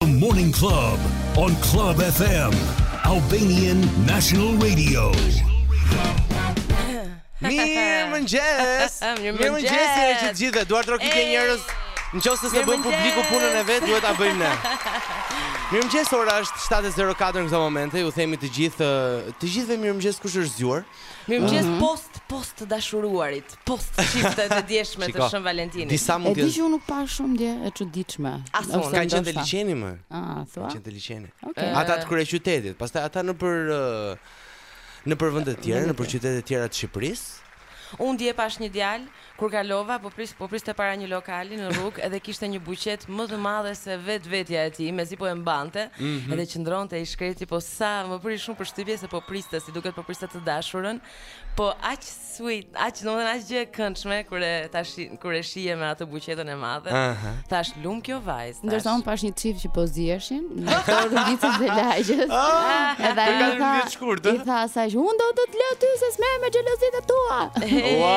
The Morning Club on Club FM, Albanian National Radio. Mirëmëngjes Mirëmëngjes Mirëmëngjes të gjithëve Duartrokitje njerëz Në qoftë se s'e bën publiku punën e vet Duhet ta bëjmë ne Mirëmëngjes ora është 7.04 në këto momente Ju themi të gjithë Të gjithëve mirëmëngjes kush është zgjuar Mirëmëngjes post Post të dashuruarit post çifte të djeshme të Shën Valentinit. Disa mund të. E di që unë nuk pashë shumë dje e çuditshme. Asnjë kanë qenë te liqeni më. Ah, thua. Qenë te liqeni. Okay. Ata të kryeqytetit, pastaj ata nëpër nëpër vende të tjera, nëpër qytete të tjera të Shqipërisë. Unë dje pashë një djalë kur kalova po pris po priste para një lokali në rrugë edhe kishte një buqetë më të madhe se vetvetja e tij mezi po e mbante mm -hmm. edhe qëndronte i shkreti po sa më bëri shumë përshtypje se po priste si duket po priste të dashurën Po aq sweet, aq domethënë aq gjë e këndshme kur e pashë kur e shihje me atë buqetën e madhe. Aha. Thashë lum kjo vajzë. Ndërsa unë pashë një çift që po ziheshin në këto rrugicat e lagjes. Ah, Edhe ai i tha, i tha asaj, unë do të të lë ty se s'mund më me xhelozitë e tua. Ua,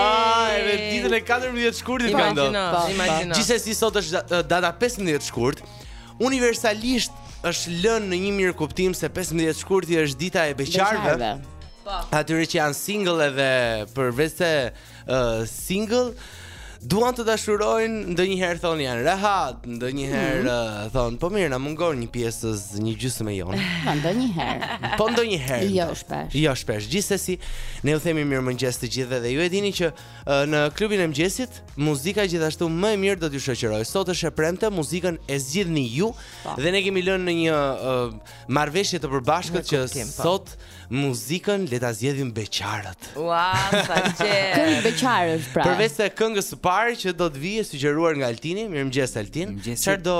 edhe ditën e 14 shkurtit ka ndodhur. Imagjino, imagjino. Gjithsesi sot është data 15 shkurt. Universalisht është lënë në një mirëkuptim se 15 shkurti është dita e beqarëve. Po. Atyre që janë single edhe përveçse uh, single, duan të dashurojnë, ndonjëherë thonë janë rehat, ndonjëherë mm -hmm. uh, thonë, po mirë, na mungon një pjesë një gjysmë e jona. Po, ndonjëherë. Po, ndonjëherë. Jo, shpesh. Jo, shpesh. Gjithsesi, ne ju themi mirëmëngjes të gjithëve dhe ju e dini që Në klubin e mëngjesit, muzika gjithashtu më e mirë do t'ju shoqërojë. Sot është e premte, muzikën e zgjidhni ju pa. Po. dhe ne kemi lënë në një uh, marrëveshje të përbashkët që po. sot muzikën le ta zgjedhin beqarët. Ua, sa qejf. Këngë beqarësh pra. Përveçse këngës së parë që do të vijë e sugjeruar nga Altini, mirëmëngjes Altin. Çfarë do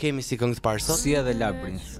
kemi si këngë të parë sot? Sia dhe Labrinth.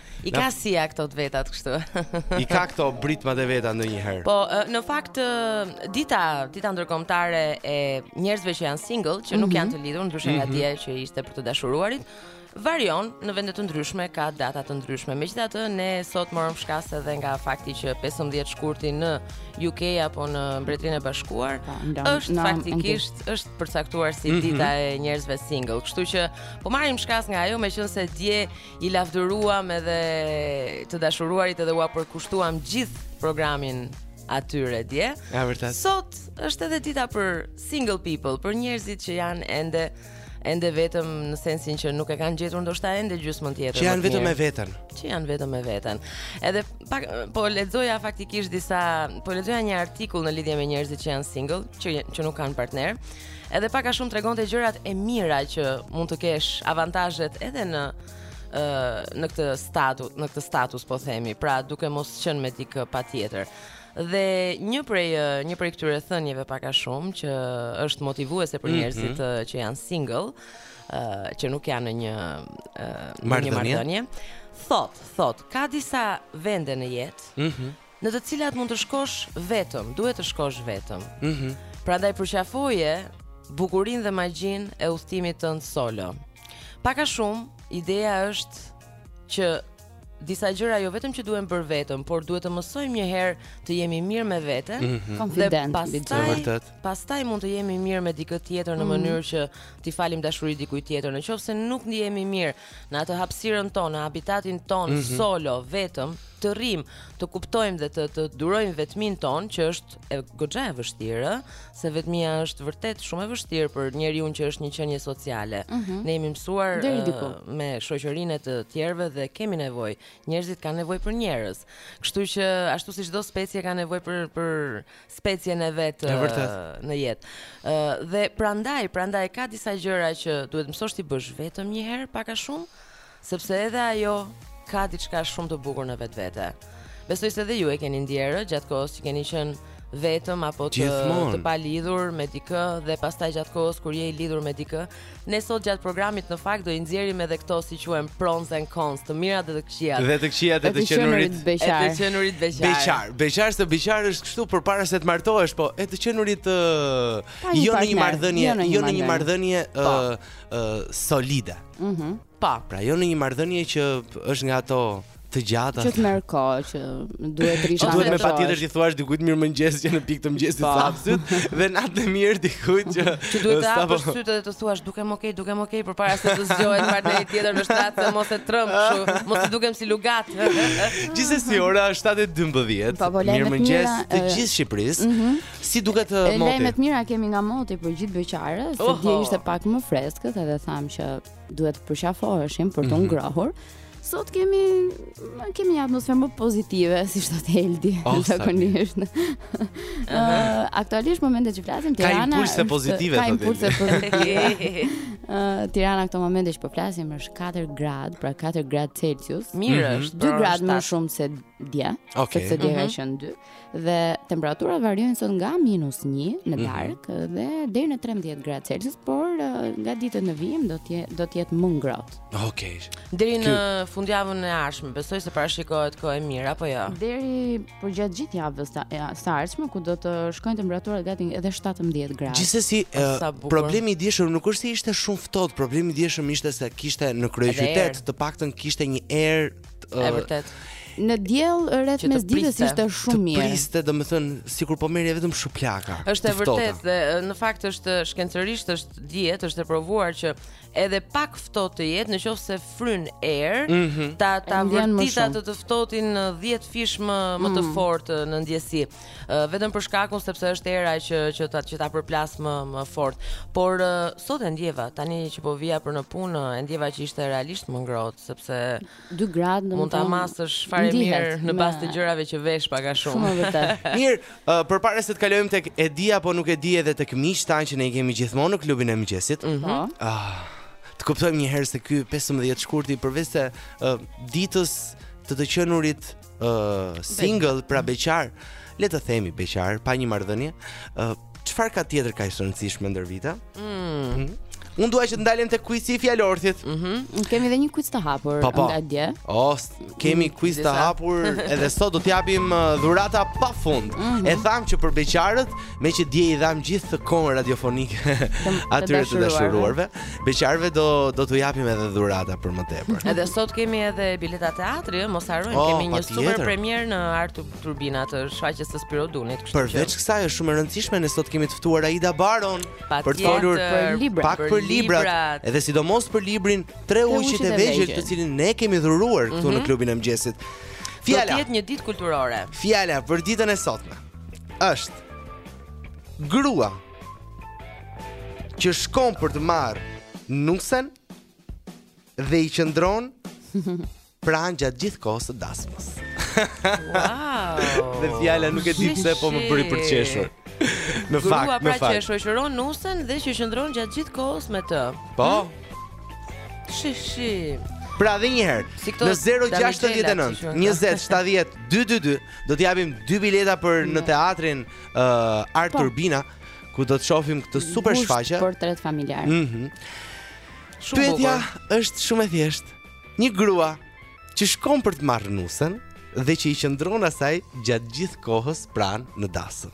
I ka Sia këto të vetat kështu. I ka këto britmat e veta ndonjëherë. Po, në fakt dita, dita ndërkombëtare e njerëzve që janë single, që nuk mhm. janë të lidhur, ndryshe nga mhm. dje që ishte për të dashuruarit, varion në vende të ndryshme ka data të ndryshme. Megjithatë ne sot morëm shkas edhe nga fakti që 15 shkurti në UK apo në Mbretërinë e Bashkuar pa, po, është në, faktikisht në, është përcaktuar si mm -hmm. dita e njerëzve single. Kështu që po marrim shkas nga ajo meqenëse dje i lavdëruam edhe të dashuruarit edhe ua përkushtuam gjithë programin atyre dje. Ja vërtet. Sot është edhe dita për single people, për njerëzit që janë ende ende vetëm në sensin që nuk e kanë gjetur ndoshta ende gjysmën tjetër. Që janë vetëm me veten. Që janë vetëm me veten. Edhe pak po lexoja faktikisht disa, po lexoja një artikull në lidhje me njerëzit që janë single, që që nuk kanë partner. Edhe pak a shumë tregonte gjërat e mira që mund të kesh avantazhet edhe në në këtë status, në këtë status po themi, pra duke mos qenë me dikë patjetër. Dhe një prej një prej këtyre thënieve pak a shumë që është motivuese për mhm. njerëzit mm -hmm. që janë single, uh, që nuk janë në një uh, marrëdhënie. Thot, thot, ka disa vende në jetë mm -hmm. në të cilat mund të shkosh vetëm, duhet të shkosh vetëm. Ëh. Mm -hmm. Prandaj përqafoje bukurinë dhe magjinë e udhëtimit tënd solo. Pak a shumë, ideja është që disa gjëra jo vetëm që duhen bërë vetëm, por duhet të mësojmë një herë të jemi mirë me veten, mm -hmm. konfident, pastaj, vërtet. Pastaj mund të jemi mirë me dikë tjetër në mm -hmm. mënyrë që t'i falim dashuri dikujt tjetër. Në qoftë se nuk ndihemi mirë, Në atë hapësirën tonë, në habitatin tonë mm -hmm. solo, vetëm, të rrim, të kuptojmë dhe të të durojmë vetminë tonë, që është e goxha e vështirë, se vetmia është vërtet shumë e vështirë për njeriun që është një qenie sociale. Mm -hmm. Ne jemi mësuar uh, me shoqërinë e të tjerëve dhe kemi nevojë. Njerëzit kanë nevojë për njerëz. Kështu që ashtu si çdo specie ka nevojë për për specien e vet në jetë. Ë dhe prandaj, prandaj ka disa gjëra që duhet mësosh t'i bësh vetëm një herë pak a shumë, sepse edhe ajo ka diçka shumë të bukur në vetvete. Besoj se edhe ju e keni ndjerë gjatë kohës që keni qenë vetëm apo të të palidhur me dikë dhe pastaj gjatë kohës kur je i lidhur me dikë, Ne sot gjatë programit në fakt do i nxjerrim edhe këto si quhen pros and cons, të mirat dhe të këqijat. Dhe të këqijat e të qenurit beqar. E të qenurit beqar. Beqar, beqar se beqar është kështu përpara se të martohesh, po e të qenurit ë jo në një marrëdhënie, jo në një marrëdhënie ë jo po. solide. Mhm. Pa, pra jo në një marrëdhënie që është nga ato të gjata. Që të merr kohë që duhet të rrish. Duhet me patjetër t'i thuash dikujt mirëmëngjes që në pikë të mëngjesit po. sa hap sytë dhe natën e mirë dikujt që që duhet të hapësh sytë dhe të thuash dukem ok, dukem ok përpara se të zgjohet partneri tjetër në shtrat se mos e tremb kështu, mos të dukem si lugat. Gjithsesi ora është 7:12. Po, po, mirëmëngjes të gjithë Shqipërisë. Mhm. Si duket uh, moti? Lajme të mira kemi nga moti për gjithë beqarët, se dje ishte pak më freskët edhe thamë që duhet të përqafoheshim për t'u mhm. ngrohur. Sot kemi kemi një atmosferë më pozitive, si thotë Eldi, oh, zakonisht. uh, aktualisht momentet që flasim Tirana ka impulse pozitive thotë. Ka impulse pozitive. uh, Tirana këto momente që po flasim është 4 grad, pra 4 grad Celsius. Mirë mhm. është. 2 grad më shumë se dje. Okay. Sepse dje ka mhm. qenë 2. Dhe temperaturat variojnë sot nga minus 1 në mhm. darkë mm -hmm. dhe deri në 13 gradë Celsius, por nga ditët në vijim do të jetë do të jetë më ngrohtë. Okej. Okay. Deri në fundjavën e ardhshme, besoj se parashikohet kohë e mirë apo jo? Deri përgjatë gjithë javës së ardhshme ku do të shkojnë temperaturat gati edhe 17 gradë. Gjithsesi, problemi i djeshëm nuk është se ishte shumë ftohtë, problemi i djeshëm ishte se kishte në kryeqytet, të paktën kishte një erë E uh, vërtet. Në diell rreth mesditës ishte shumë mirë. Të priste, domethënë, sikur po merrje vetëm shuplaka. Është e vërtetë dhe në fakt është shkencërisht është dihet, është e provuar që edhe pak ftohtë të jetë, nëse fryn erë, mm -hmm. ta ta vërtit atë të ftohtin 10 fish më më të mm. fortë në ndjesi. Uh, vetëm për shkakun sepse është era që që ta që ta përplas më më fort. Por uh, sot e ndjeva tani që po vija për në punë, e ndjeva që ishte realisht më ngrohtë sepse 2 gradë do mund ta masësh fare mirë në bazë të gjërave që vesh pak a shumë. Shumë vërtet. mirë, uh, përpara se të kalojmë tek e di apo nuk e di edhe tek miqtë tanë që ne kemi gjithmonë në klubin e mëngjesit. Mm -hmm. Ah. Të kuptojmë një herë se ky 15 shkurti përveç se uh, ditës të të qenurit uh, single, pra beqar, le të themi beqar, pa një marrëdhënie, uh, çfarë ka tjetër ka rëndësishme ndër vite? Mm. Mm. Unë dua që të ndalem te kuizi i fjalorthit. Mhm. Mm kemi edhe një kuiz të hapur pa, pa. nga dje. O, kemi kuiz të hapur edhe sot do të japim dhurata pa fund. Mm -hmm. E thamë që për beqarët Meqë dje i dhamë gjithë të kohën radiofonik atyre të dashuruarve, beqarëve do do t'u japim edhe dhurata për më tepër. Edhe sot kemi edhe bileta teatri, mos harrojmë, oh, kemi një super premierë në Art Turbina të shfaqjes së Spiro Dunit, kështu që. Përveç kësaj është shumë e rëndësishme ne sot kemi të ftuar Aida Baron për të folur për librat, pak për librat, edhe sidomos për librin Tre ujqit e vegjël, të cilin ne kemi dhuruar këtu në mhm. klubin e mëngjesit. Fjala. Do të jetë një ditë kulturore. Fjala për ditën e sotme. është grua që shkon për të marrë nusen dhe i qëndron pranë gjatë gjithë kohës së dasmës. Wow. dhe fjala nuk e di pse po më bëri për të qeshur. Në fakt, në fakt. Grua pra që shoqëron nusen dhe që qëndron gjatë gjithë kohës me të. Po. Hm? Shi shi. Pra dhe njëherë, në 069 20 70 222 Do të japim dy bileta për në teatrin uh, Art po. Turbina, ku do të shohim këtë super shfaqje. Është portret familjar. Mhm. Mm Pyetja është shumë e thjeshtë. Një grua që shkon për të marrë nusen dhe që i qëndron asaj gjatë gjithë kohës pranë në dasëm.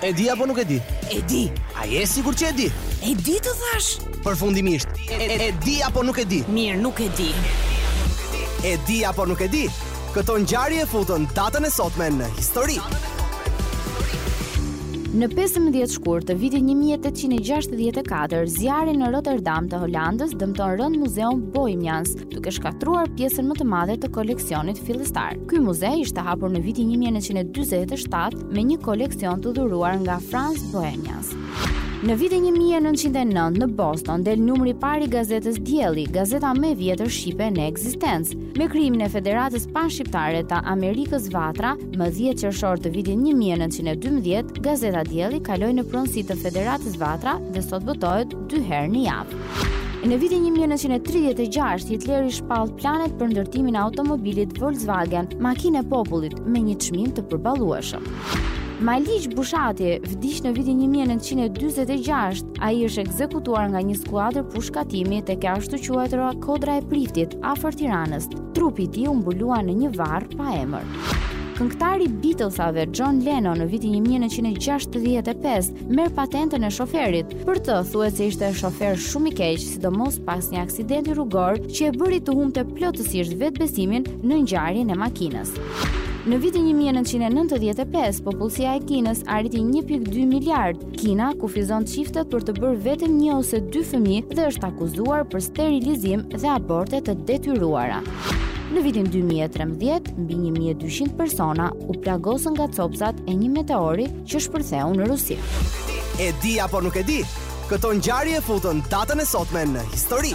E di apo nuk e di? E di. A je i sigurt që e di? E di të thashë. Përfundimisht, e, e, e di apo nuk e di? Mirë, nuk e di. E di apo nuk e di? Këto ngjarje futën datën e sotme në histori. Në 15 shkurt të vitit 1864, zjarri në Rotterdam të Holandës dëmton rëndë muzeun Boijmans, duke shkatruar pjesën më të madhe të koleksionit fillestar. Ky muze ishte hapur në vitin 1947 me një koleksion të dhuruar nga Frans Boijmans. Në vitin 1909 në Boston del numri i parë i gazetës Dielli, gazeta më e vjetër shqipe në ekzistencë. Me krijimin e Federatës Panshqiptare të Amerikës Vatra, më 10 qershor të vitit 1912, gazeta Dielli kaloi në pronësi të Federatës Vatra dhe sot botohet dy herë në javë. Në vitin 1936, Hitleri shpall planet për ndërtimin e automobilit Volkswagen, makinë e popullit, me një çmim të përballueshëm. Maliq Bushati vdiq në vitin 1946. Ai është ekzekutuar nga një skuadër pushkatimi tek e ashtuquajtura Kodra e Priftit, afër Tiranës. Trupi i tij u mbulua në një varr pa emër. Këngëtari i Beatlesave John Lennon në vitin 1965 merr patentën e shoferit. Për të thuhet se ishte shofer shumë i keq, sidomos pas një aksidenti rrugor që e bëri të humbte plotësisht vetëbesimin në ngarjen e makinës. Në vitin 1995, popullsia e Kinës arriti 1.2 miliard. Kina kufizon çiftet për të bërë vetëm një ose dy fëmijë dhe është akuzuar për sterilizim dhe aborte të detyruara. Në vitin 2013, mbi 1200 persona u plagosën nga copëzat e një meteori që shpërtheu në Rusi. E di apo nuk e di? Këto ngjarje futën datën e sotme në histori.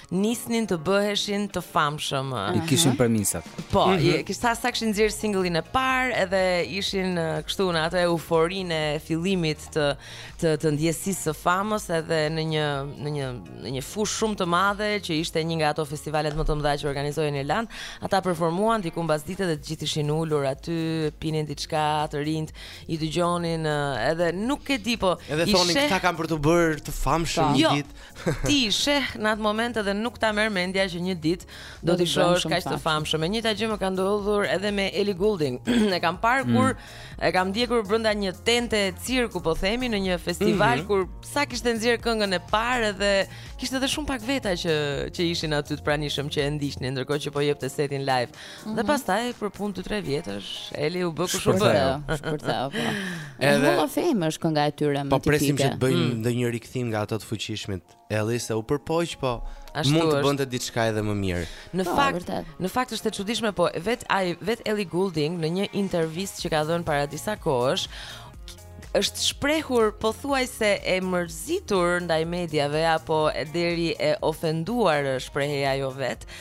nisnin të bëheshin të famshëm. I kishin premisat. Po, mm -hmm. kishte sa sa kishin nxjerrë single-in e parë, edhe ishin kështu në atë euforinë e fillimit të të, të ndjesisë së famës edhe në një në një në një fushë shumë të madhe që ishte një nga ato festivalet më të mëdha që organizohen në Irlandë. Ata performuan diku mbasdite dhe të gjithë ishin ulur aty, pinin diçka të rinjtë, i dëgjonin edhe nuk e di po. Edhe thonin këta kanë për t'u bërë të famshëm po. një jo, ditë. Ti i sheh në atë moment edhe nuk ta merr mendja që një ditë do t'i shohësh kaq të famshëm. E njëjta gjë më ka ndodhur edhe me Ellie Goulding. e kam parë mm. kur e kam ndjekur brenda një tente cirku, po themi, në një festival mm -hmm. kur sa kishte nxjerrë këngën e parë edhe kishte edhe shumë pak veta që që ishin aty të pranishëm që e ndiqnin, ndërkohë që po jepte setin live. Mhm. Dhe pastaj për punë 2-3 vjetësh, Eli u bë kush u bë. Shpërtheu. Po. Edhe Hall of Fame është kënga e tyre më tipike. Po presim që të bëjmë mm. ndonjë rikthim nga ato të fuqishmit. Eli se u përpoq, po Ashtu mund të bënte diçka edhe më mirë. Në po, fakt, vërtet. në fakt është e çuditshme, po vetë ajo, vetë Ellie Goulding në një intervistë që ka dhënë para disa kohësh, është shprehur pothuajse e mërzitur ndaj mediave apo deri e ofenduar shprehej ajo vetë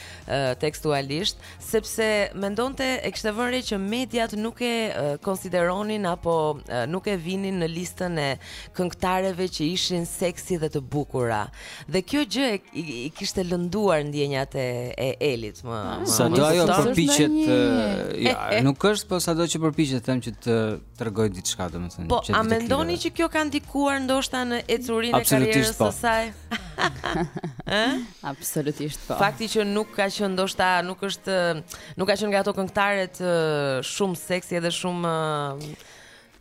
tekstualisht sepse mendonte e kishte vënë re që mediat nuk e konsideronin apo nuk e vinin në listën e këngëtareve që ishin seksi dhe të bukura dhe kjo gjë e, i, i kishte lënduar ndjenjat e, e Elit më ah. sado ajo përpiqet jo nuk është po sado që përpiqet them që të tregojë diçka domethënë po, që Po a mendoni që kjo ka ndikuar ndoshta në ecurinë e karrierës po. së saj? Ëh? Absolutisht po. Fakti që nuk ka qenë ndoshta nuk është nuk ka qenë nga ato këngëtaret shumë seksi edhe shumë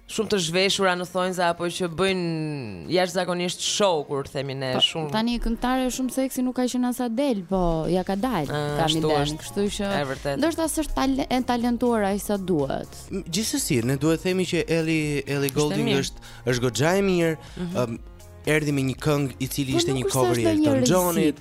shumë të zhveshura në thonjza apo që bëjnë jashtëzakonisht show kur themi ne pa, po, shumë. Tani këngëtare shumë seksi nuk ka qenë as Adele, po ia ka dalë. Kam idenë, kështu që ndoshta s'është talent talentuar aq sa duhet. Gjithsesi, ne duhet të themi që Ellie Ellie Goulding është është goxha e mirë. Mm -hmm. Erdi me një këngë i cili po ishte një cover i Elton Johnit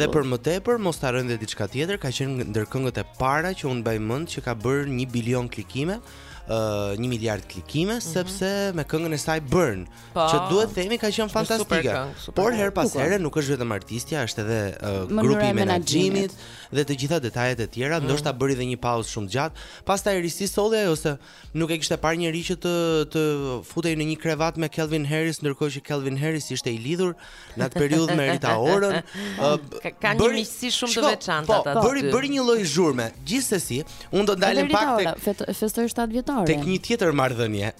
dhe për më tepër mos harro dhe diçka tjetër, ka qenë ndër këngët e para që unë mbaj mend që ka bërë 1 bilion klikime një miliard klikime mm -hmm. sepse me këngën e saj Burn, pa, po. që duhet themi ka qenë fantastike. Por herë pas here nuk është vetëm artistja, është edhe uh, grupi i menaxhimit dhe të gjitha detajet e tjera, mm. ndoshta bëri edhe një pauzë shumë të gjatë, Pastaj risi solli ajo se nuk e kishte parë njeri që të të futej në një krevat me Calvin Harris ndërkohë që Calvin Harris ishte i lidhur në atë periudhë me Rita Orën. Ka një miqësi shumë të veçantë po, ata. Po, bëri bëri një lloj zhurme. Gjithsesi, unë do ndalem pak tek festoi 7 vjetore. Tek një tjetër marrëdhënie.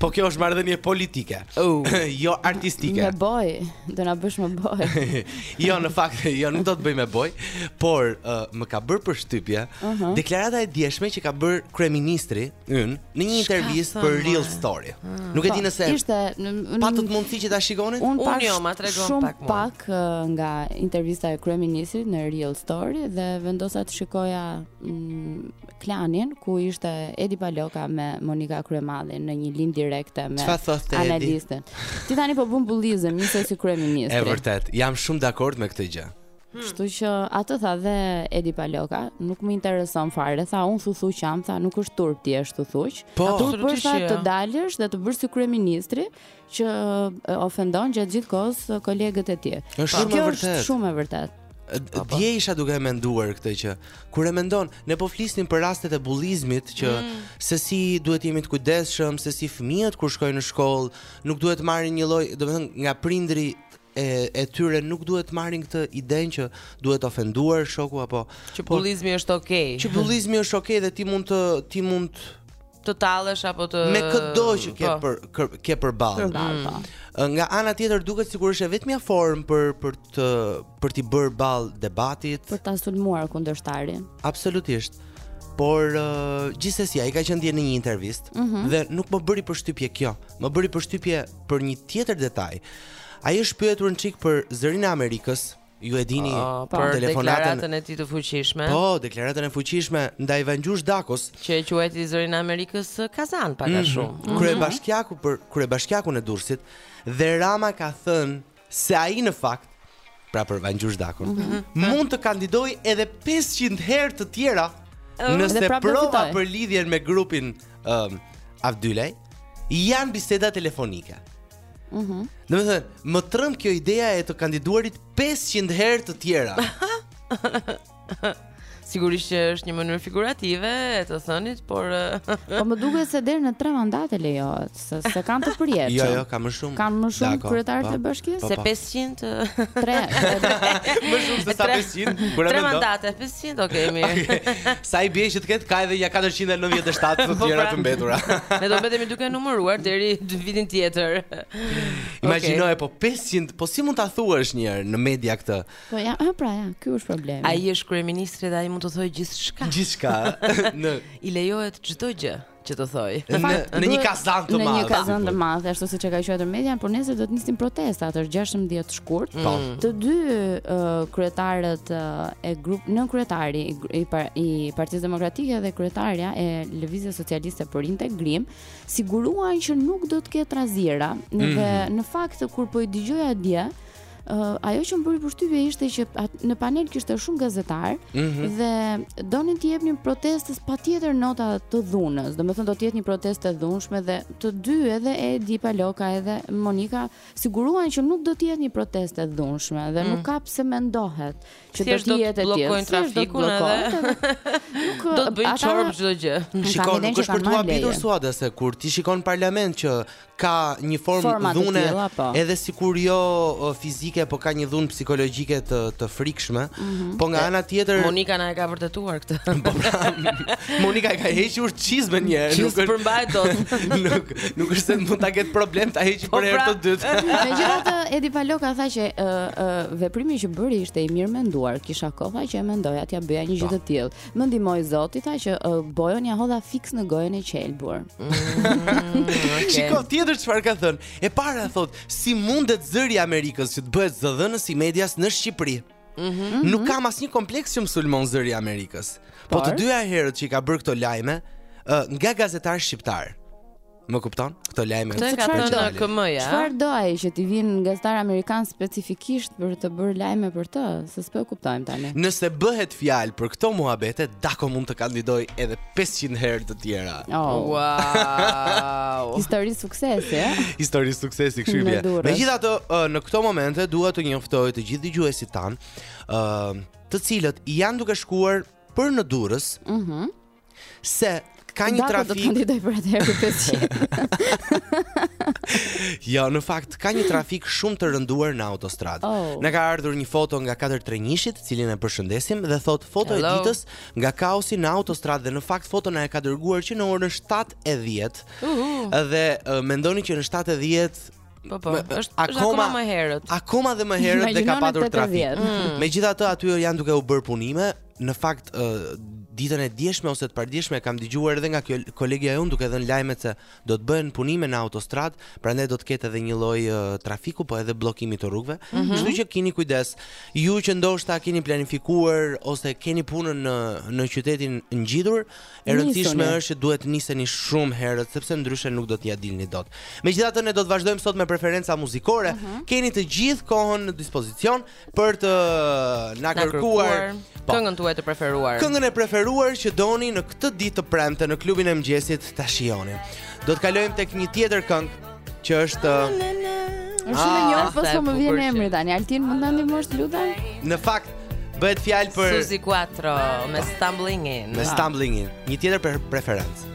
Po kjo është marrëdhënie politike. Oh. jo artistike. Me bojë, do na bësh me bojë. Jo, në fakt, jo, nuk do të bëj me bojë, por uh, më ka bërë përshtypje uh mhm. -huh. deklarata e djeshme që ka bërë kryeministri ynë në një intervistë për Real Story. Uh ah. -huh. Nuk e di nëse e patët mundësi që ta shikonit. Unë pa jo, ma tregon shumë pak, pak uh, nga intervista e kryeministrit në Real Story dhe vendosa të shikoja mm, Klanin ku ishte Edi Paloka me Monika Kryemadhin në një linjë direkte me analistët. Ti tani po bën bullizëm njësoj si kryeministri. Është vërtet, jam shumë dakord me këtë gjë. Hmm. Kështu që atë tha dhe Edi Paloka, nuk më intereson fare, tha unë thuthuq jam, tha nuk është turp të jesh thuthuq. Po, turp është të dalësh dhe të bësh si kryeministri, që ofendon gjatë gjithë kohës kolegët e tij. Është shumë e vërtetë. Shumë e vërtetë. Dje isha duke menduar këtë që kur e mendon, ne po flisnim për rastet e bullizmit që mm. se si duhet të jemi të kujdesshëm, se si fëmijët kur shkojnë në shkollë nuk duhet të marrin një lloj, domethënë nga prindri e e tyre nuk duhet të marrin këtë idenë që duhet ofenduar shoku apo që bullizmi është okay. Që bullizmi është okay dhe ti mund të ti mund të tallesh apo të me këdo që ke po. për kër, ke përballë. Përballë. Po. Mm. Nga ana tjetër duket sikur është e vetmja formë për për të për të bërë ballë debatit, për ta sulmuar kundërshtarin. Absolutisht. Por uh, gjithsesi ai ka qenë dje në një intervistë mm -hmm. dhe nuk më bëri përshtypje kjo. Më bëri përshtypje për një tjetër detaj. Ai është pyetur një çik për zërin e Amerikës, Ju e dini oh, po, për deklaratën e tij të fuqishme. Po, deklaratën e fuqishme ndaj Vangjush Dakos, që e quajti zërin e Amerikës Kazan pak a mhm. shumë. Mm -hmm. Kryebashkiaku për kryebashkiakun e Durrësit dhe Rama ka thënë se ai në fakt pra për Vangjush Dakon mm -hmm. mund të kandidojë edhe 500 herë të tjera oh, nëse prova për lidhjen me grupin um, Avdylaj janë biseda telefonike. Mhm. Mm Domethënë, më tremb kjo ideja e të kandiduarit 500 herë të tjera. Sigurisht që është një mënyrë figurative e të thënit, por Po më duket se deri në 3 mandate lejohet, se se kanë të përjetshëm. jo, jo, ka më shumë. Kanë më shumë Dakor, kryetarët po, të bashkisë? po, Se po. pesë 500 3 Më shumë se sa 500 Tre mandate 500 ok mirë Sa i bie që të ketë ka edhe ja 497 të tjera të mbetura Ne do mbetemi duke numëruar deri në vitin tjetër Imagjino po 500 po si mund ta thuash një herë në media këtë Po ja pra ja ky është problemi Ai është kryeministri dhe ai mund të thotë gjithçka Gjithçka në i lejohet çdo gjë që të thojë. Në, fakt, në një kazan të madh. Në një kazan të madh, ashtu siç e ka quajtur median, por nëse do të nisim protestat 16 shkurt, mm. Po. të dy uh, kryetarët uh, e grup në kryetari i, i, par, i Partisë Demokratike dhe kryetarja e Lëvizjes Socialiste për Integrim siguruan që nuk do të ketë trazira mm. dhe në fakt kur po i dëgjoja dje uh, ajo që më bëri përshtypje ishte që at, në panel kishte shumë gazetarë mm -hmm. dhe donin t'i jepnin protestës patjetër nota të dhunës. Domethënë do të jetë një protestë e dhunshme dhe të dy edhe Edi Paloka edhe Monika siguruan që nuk do të jetë një protestë e dhunshme dhe mm. nuk ka pse mendohet që do të jetë e tillë. Bllokojnë trafikun edhe. Nuk do të bëjnë çorbë çdo gjë. Shikon, nuk është për të habitur Suada se kur ti shikon parlament që ka një formë dhune, po. edhe sikur jo fizike, po ka një dhunë psikologjike të të frikshme. Mm -hmm. Po nga ana tjetër Monika na e ka vërtetuar këtë. Po, pra, Monika e ka hequr çizmën një herë, nuk është përmbajt dot. nuk nuk është se mund ta ketë problem ta heqë po, për herë pra. të dytë. Megjithatë Edi Paloka tha që uh, uh, veprimi që bëri ishte i mirë menduar, kisha kohë që e mendoja t'ja bëja një gjë po. të tillë. Më ndihmoi Zoti tha që uh, bojën ja hodha fiks në gojën e qelbur. Mm, okay. Shiko tjetër çfarë ka thënë. E para thotë, si mundet zëri i Amerikës që të bëhet zëdhënës i medias në Shqipëri? Mm -hmm. Nuk kam asnjë kompleks që më sulmon zëri i Amerikës. Po të dyja herët që i ka bërë këto lajme, uh, nga gazetarë shqiptarë. Më kupton? Këto lajme Këtë e ka thënë KM-ja. Çfarë do ai që t'i vijnë gazetarë amerikanë specifikisht për të bërë lajme për të? Se s'po e kuptojmë tani. Nëse bëhet fjalë për këto muhabete, Dako mund të kandidojë edhe 500 herë të tjera. Oh. Wow. Histori suksesi, eh? Histori suksesi kështu bie. Megjithatë, në këto momente dua të njoftoj të gjithë dëgjuesit tanë, ë, të cilët janë duke shkuar për në Durrës. Mhm. Mm Se ka një trafik. Dako do të kandidojë për atë herë 500. jo, në fakt ka një trafik shumë të rënduar në autostradë. Oh. Na ka ardhur një foto nga 431-shi, të cilin e përshëndesim dhe thotë foto Hello. e ditës nga kaosi në autostradë dhe në fakt foton na e ka dërguar që në orën 7:10. Uh -huh. Dhe uh, mendoni që në 7:10 Po po, është është akoma më herët. Akoma dhe më herët dhe ka patur trafik. Mm. Megjithatë aty janë duke u bërë punime, Në fakt, ditën e djeshme ose të pardjeshme kam dëgjuar edhe nga kjo kolegia jonë duke dhënë lajmet se do të bëhen punime në autostradë, prandaj do të ketë edhe një lloj trafiku, po edhe bllokimi të rrugëve. Mm -hmm. Kështu që kini kujdes. Ju që ndoshta keni planifikuar ose keni punën në në qytetin ngjitur, e rëndësishme është që duhet të niseni shumë herët sepse ndryshe nuk do t'ia dilni dot. Megjithatë ne do të vazhdojmë sot me preferenca muzikore. Mm -hmm. Keni të gjithë kohën në dispozicion. për të na kërkuar po. këngën tuaj të preferuar. Këngën e preferuar që doni në këtë ditë të premte në klubin e mëngjesit ta shijoni. Do të kalojmë tek një tjetër këngë që është Është shumë e ah, njohur, po s'po më vjen emri tani. Altin mund ta ndihmosh të lutem? Në fakt bëhet fjalë për Suzi Quatro me Stumblin' In. Me Stumblin' In, një tjetër preferencë.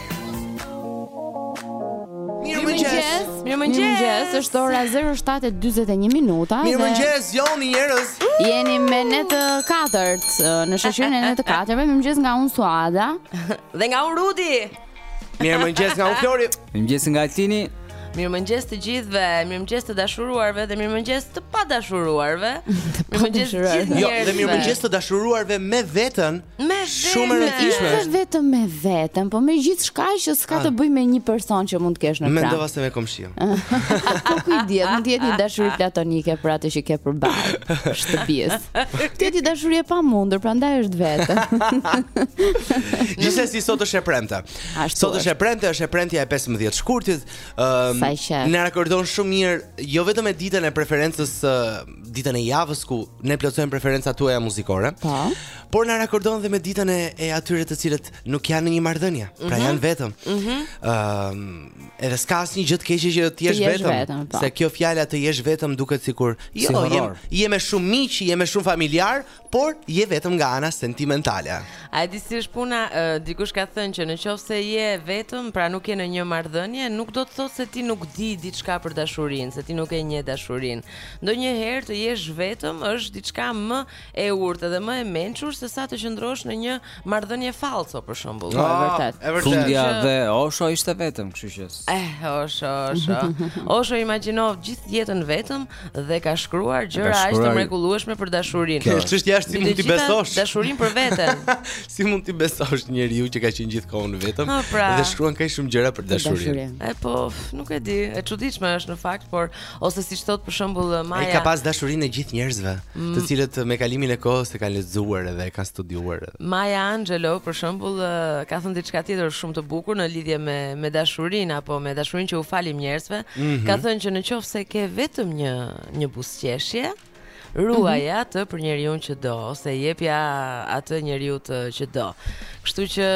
Mirëmëngjes, është ora 07:41 minuta. Mirëmëngjes, o njerëz. Jeni me ne të katërt, në shoqërinë e ne të katërve. Mirëmëngjes nga unë Suada dhe nga unë Rudi. Mirëmëngjes nga unë Flori. Mirëmëngjes nga Altini. Mirëmëngjes të gjithëve, mirëmëngjes të dashuruarve dhe mirëmëngjes të padashuruarve. Mirëmëngjes të gjithë. Jo, dhe mirëmëngjes të dashuruarve me veten. Me veten. Shumë e rëndësishme është. Ishte vetëm me veten, po me gjithçka që s'ka Ah. të bëjë me një person që mund të kesh pranë. Mendova se me komshiun. Po ku i dihet, mund të jetë një dashuri platonike për atë që ke përballë shtëpisë. Të jetë një dashuri e pamundur, prandaj është vetëm. Gjithsesi sot është e premte. Ashtu Sot është e premte, është e premtja e 15 shkurtit. Ëm Sa i qetë. na rakordon shumë mirë jo vetëm me ditën e preferencës, ë, ditën e javës ku ne plotësojmë preferencat tuaja muzikore. Po. Por na rakordon dhe me ditën e, e atyre të cilët nuk janë në një marrëdhënie, mm -hmm. pra mhm. janë vetëm. Ëm, mm -hmm. uh, edhe s'ka asnjë gjë të keqe që të jesh vetëm, vetëm po. se kjo fjala të jesh vetëm duket sikur jo, se je me, je me shumë miq, je me shumë familjarë, por je vetëm nga ana sentimentale. A e di si është puna? Uh, dikush ka thënë që në qoftë se je vetëm, pra nuk je në një marrëdhënie, nuk do të thotë se ti nuk di diçka për dashurinë, se ti nuk e njeh dashurinë. Ndonjëherë të jesh vetëm është diçka më e urtë dhe më e mençur se sa të qëndrosh në një marrëdhënie fallco për shembull. Po, e vërtetë. E vërtetë. Fundja dhe Osho ishte vetëm, kështu që. Eh, Osho, Osho. Osho imagjino gjithë jetën vetëm dhe ka shkruar gjëra aq të mrekullueshme për dashurinë. Kjo është çështja është si mund t'i besosh. Dashurinë për veten. si mund t'i besosh njeriut që ka qenë gjithë kohën vetëm pra. dhe shkruan kaq shumë gjëra për dashurinë. E po, nuk e di. E çuditshme është në fakt, por Ose siç thotë për shembull Maja. Ai ka pas dashurinë e gjithë njerëzve, mm. të cilët me kalimin e kohës e kanë lexuar edhe e kanë studiuar. Maja Angelou për shembull ka thënë diçka tjetër shumë të bukur në lidhje me me dashurinë apo me dashurinë që u falim njerëzve. Mm -hmm. Ka thënë që në qoftë se ke vetëm një një buzëqeshje, Ruaje mhm. atë për njeriun që do ose jepja atë njeriut që do. Kështu që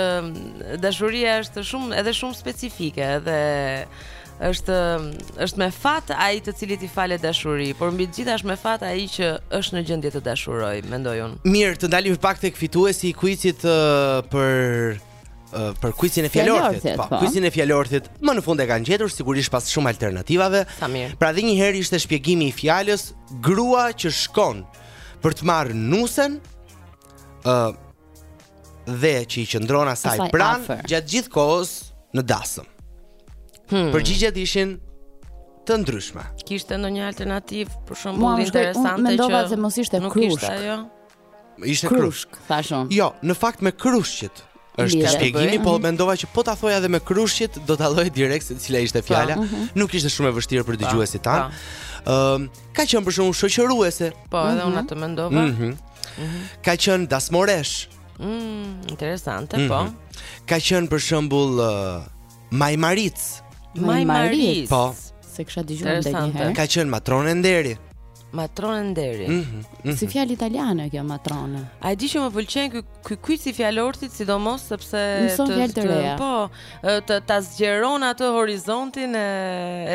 dashuria është shumë edhe shumë specifike dhe është është me fat ai të cilit i falet dashuri, por mbi të gjitha është me fat ai që është në gjendje të dashurojë, mendoj unë. Mirë, të ndalim pak tek fituesi i kuizit uh, për për kuizin e fjalorthit. Po, po, kuizin e fjalorthit. Më në fund e kanë gjetur sigurisht pas shumë alternativash. Sa mirë. Pra dhe një herë ishte shpjegimi i fjalës grua që shkon për të marrë nusen ë uh, dhe që i qëndron asaj, asaj pranë gjatë gjithë kohës në dasëm. Hmm. Përgjigjet ishin të ndryshme. Kishte ndonjë alternativë për shembull interesante që Mendova se mos ishte krushk. Nuk ishte ajo. Ishte krushk, thashë unë. Jo, në fakt me krushqit. Është shpjegimi, po mhm. mendova që po ta thosha edhe me krushqit, do ta dallonin direkt se cila ishte po, fjala. Mhm. Nuk ishte shumë e vështirë për po, dëgjuesit tanë. Po. Ëm, ka qenë për shembull shoqëruese. Po, edhe unë mhm. atë mendova. Mhm. Ka qenë dasmoreshë. Mm, interesante, po. Ka qenë për shembull Majmaricë. Majmaricë. Po. S'e kisha dëgjuar ndonjëherë. Ka qenë matronë nderi. Matrone nderi. Mm -hmm, mm -hmm. Si fjalë italiane kjo matrona. A e di që më pëlqen ky ky kuici i fjalorthit, sidomos sepse të fjalë të reja. Po, të ta zgjeron atë horizontin e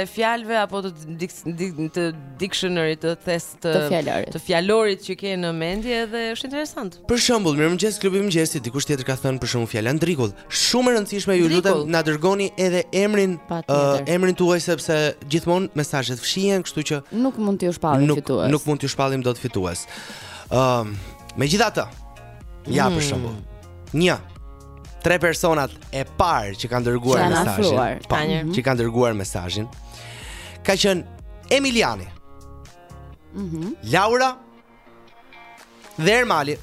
e fjalëve apo të dik, dik, të dictionary të thesh të të fjalorit. të fjalorit që ke në mendje edhe është interesant. Për shembull, mirëmëngjes klubi i mëngjesit, dikush tjetër ka thënë për shembull fjalën Andrikull. Shumë e rëndësishme ju lutem na dërgoni edhe emrin uh, emrin tuaj sepse gjithmonë mesazhet fshihen, kështu që nuk mund t'ju shpallim nuk, fitues. Nuk mund t'ju shpallim dot fitues. Ëm, ehm, uh, megjithatë, ja mm. për hmm. shembull. Një tre personat e parë që kanë dërguar mesazhin, pa, mhm. që kanë dërguar mesazhin, ka qenë Emiliani. Mhm. Mm Laura Dhe Ermali.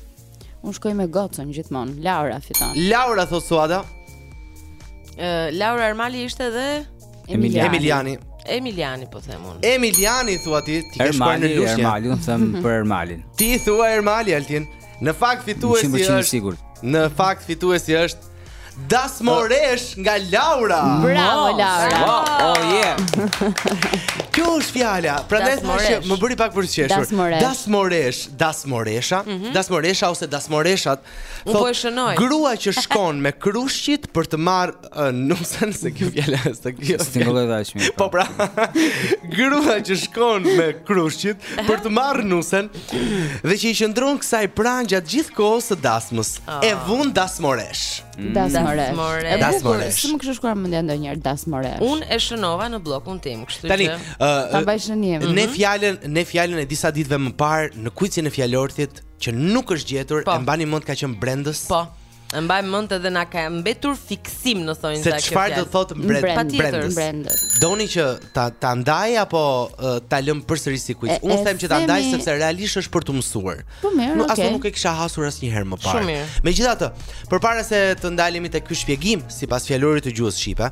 Unë shkoj me gocën gjithmonë. Laura fiton. Laura thotë Suada. Uh, Laura Ermali ishte dhe Emiliani. Emiliani. Emiliani po them unë. Emiliani thua ti, ti ke shkuar në Lushnjë. Ermali, unë them për Ermalin. Ti thua Ermali Altin. Në fakt fituesi është. Në fakt fituesi është Dasmoreshë nga Laura. Bravo Laura. Wow, oh yeah. Kjo është fjala. Prandaj thashë që më bëri pak për të qeshur. Dasmoreshë. Dasmoreshë, dasmoresha, mm -hmm. Dasmoresha ose dasmoreshat. Unë po e shënoj. Grua që shkon me krushqit për të marrë uh, nusen se kjo fjala është e kjo. Ti nuk e dhash më. Po pra. Grua që shkon me krushqit për të marrë nusen Dhe që i qëndron kësaj pranë gjatë gjithë kohës së dasmës. Oh. E vunë dasmoreshë. Mm. Dasmoreshë. Dasmoreshë. Dasmoreshë. S'më kishte shkuar mendja ndonjëherë dasmoreshë. Unë e shënova në bllokun tim, kështu që Tani, uh, ta mbaj shënim. Ne mhm. fjalën, ne fjalën e disa ditëve më parë në kuicin e fjalorthit që nuk është gjetur, po. e mbani mend ka qenë brendës? Po. E mbaj mend edhe na ka mbetur fiksim në thonjëza se çfarë do të thotë brendës patjetër brendës. Doni që ta ta ndaj apo ta lëmë përsëri si kuic? Unë them që ta ndaj sepse realisht është për të mësuar. Po mirë, okay. As unë nuk e kisha hasur asnjëherë më parë. Shumë mirë. Megjithatë, përpara se të ndalemi tek ky shpjegim sipas fjalorit të gjuhës shqipe,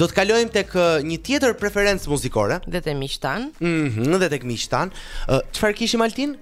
do të kalojmë tek një tjetër preferencë muzikore. Dhe te miqtë tanë. Mhm, mm dhe tek miqtë tanë. Çfarë kishim Altin?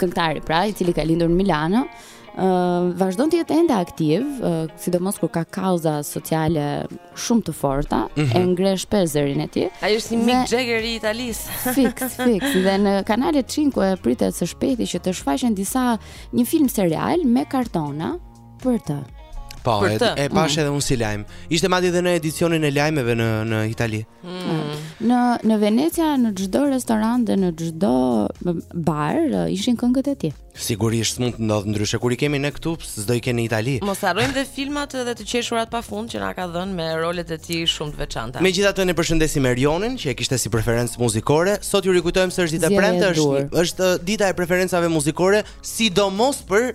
Këngëtari pra, i cili ka lindur në Milano, uh, vazhdon të jetë ende aktiv, uh, sidomos kur ka kauza sociale shumë të forta, mm -hmm. e ngre shpesh zërin e tij. Ai është si Mick Jagger i Italisë. Fiks, fiks. Dhe në Canale 5 pritet së shpejti që të shfaqen disa një film serial me kartona, Për të. Po, e, e pashë mm. edhe unë si lajm. Ishte madje edhe në edicionin e lajmeve në në Itali. Mm. Në në Venecia, në çdo restorant dhe në çdo bar ishin këngët e tij. Sigurisht mund të ndodhë ndryshe kur i kemi ne këtu, jo t'i kemi në Itali. Mos harrojmë dhe filmat dhe të qeshurat pa fund që na ka dhënë me rolet e tij shumë të veçanta. Megjithatë ne përshëndesim Erionin që e kishte si preferencë muzikore. Sot ju rikujtojmë se është dita e premte, është është dita e preferencave muzikore, sidomos për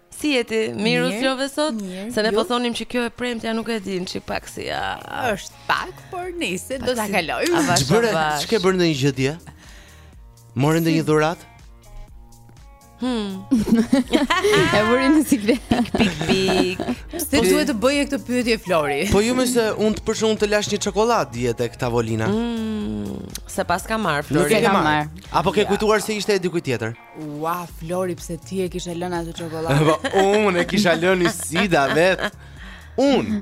Si je ti? Mirë u zgjove sot? Se ne po thonim që kjo e premtja nuk e di, çik pak si ja. Është pak, por nejse do ta kalojmë. Ç'bëre? Ç'ke bërë ndonjë gjë dje? Morën ndonjë dhuratë? Hmm. e vuri në siklet. Pik pik pik. Se po duhet ta bëje këtë pyetje Flori. Po jo më se unë të përshë unë të lashë një çokoladë dje tek tavolina. Mm, se s'e paska marrë Flori. Nuk e ka marrë. Apo ke kujtuar se ishte e dikujt tjetër? Ua, Flori, pse ti e kishe lënë atë çokoladë? Po unë e kisha lënë Isida vetë. Unë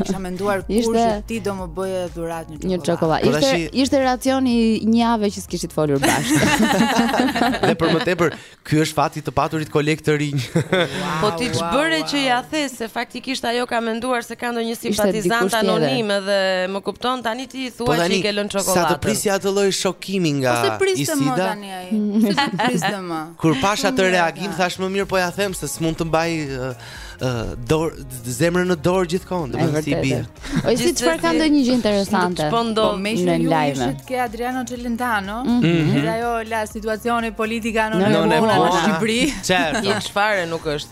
kisha menduar kur ishte... që ti do më bëje dhuratë një çokoladë. Një çokoladë. Po ishte shi... ishte racioni i një jave që s'kishit folur bashkë. Dhe për më tepër, ky është fati i të paturit kolegë të rinj. Wow, po ti ç'bëre wow, wow. që ia the se faktikisht ajo ka menduar se ka ndonjë simpatizant anonim dhe më kupton tani ti thua po që i ke lënë çokoladë. S'e prisja atë lloj shokimi nga Isida? Po s'e priste më tani. Si të pris dhe më Kur pashë atë reagim, thashë më mirë po ia them Se s'mund të mbaj dor, zemrën në dorë gjithë kohën, domethënë si bie. Oj si çfarë ka ndonjë gjë interesante. Po ndo po, me në live. Po ishim ke Adriano Celentano, mm -hmm. ajo la situazione politica në në Shqipëri. Çfarë? Nuk çfarë nuk është.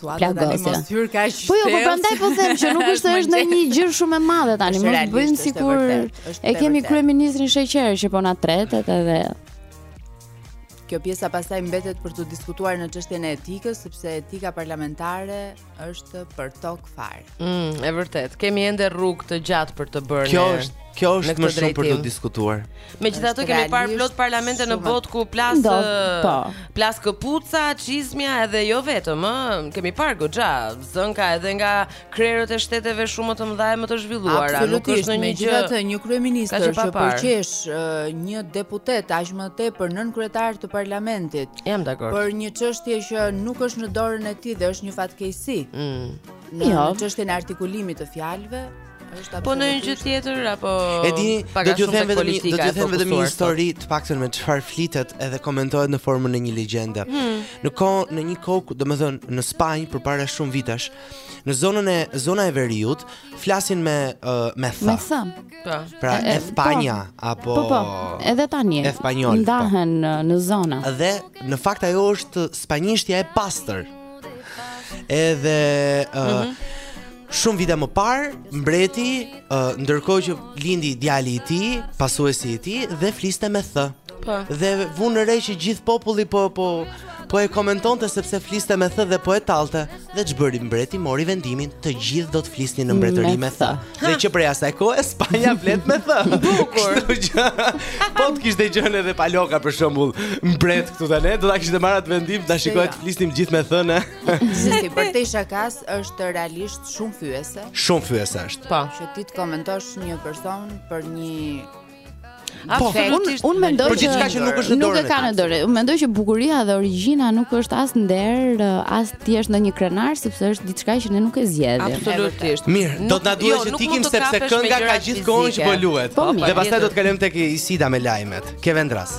Plagosja. Po jo, po prandaj po them që nuk është është ndonjë gjë shumë e madhe tani, mos bëjmë sikur e kemi kryeministrin sheqer që po na tretet edhe Kjo pjesa pastaj mbetet për t'u diskutuar në çështjen e etikës, sepse etika parlamentare është përtokë fare. Mm, e vërtetë. Kemi ende rrugë të gjatë për të bërë. Kjo është Kjo është më shumë për t'u diskutuar. Megjithatë kemi parë plot parlamente në botë ku plas po. plas këpuca, çizmja edhe jo vetëm, ë, kemi parë goxha zënka edhe nga krerët e shteteve shumë më të mëdha e më të zhvilluara. Nuk është ndonjë gjë. Megjithatë një kryeministër që, që përqesh një deputet aq më tepër nënkryetar të parlamentit. Jam dakord. Për një çështje që nuk është në dorën e tij dhe është një fatkeqësi. Mm. Në jo. çështjen e artikulimit të fjalëve, është Po ndonjë gjë tjetër apo E di, do t'ju them vetëm do t'ju them vetëm një histori të paktën me çfarë flitet edhe komentohet në formën e një legjende. Hmm. Në kohë në një kohë, domethënë në Spanjë përpara shumë vitesh, në zonën e zona e veriut flasin me uh, me th. Me th. Po. Pra e, e Spanja po, apo Po po. Edhe tani. Español. Po. Ndahen po. në zona. Dhe në fakt ajo është spanjishtja e pastër. Edhe uh, mm -hmm. Shumë vite më parë, mbreti, uh, ndërkohë që lindi djali i tij, pasuesi i tij dhe fliste me thë. Po. Dhe vunë re që gjithë populli po po po e komentonte sepse fliste me thë dhe po e tallte. Dhe ç'bëri mbreti, mori vendimin, të gjithë do të flisni në mbretëri me thë. Dhe që prej asaj kohë Spanja flet me thë. Bukur. Që, po të kishte qenë edhe Paloka për shembull, mbret këtu te ne, do ta kishte marrë atë vendim, ta shikoje të flisnim gjithë me thë ne. Se përtej shakasë është realisht shumë fyese. Shumë fyese është. Po, që ti të komentosh një person për një Po, unë un mendoj që diçka që nuk është në dorë. Nuk e ka në dorë. Unë mendoj që bukuria dhe origjina nuk është as nder, as të jesh ndonjë krenar sepse është diçka që ne nuk e zgjedhim. Absolutisht. Mirë, do të na duhet jo, të ikim sepse kënga ka gjithë kohën që po luhet. Po, dhe pastaj do të kalojmë tek Isida me lajmet. Ke vendras.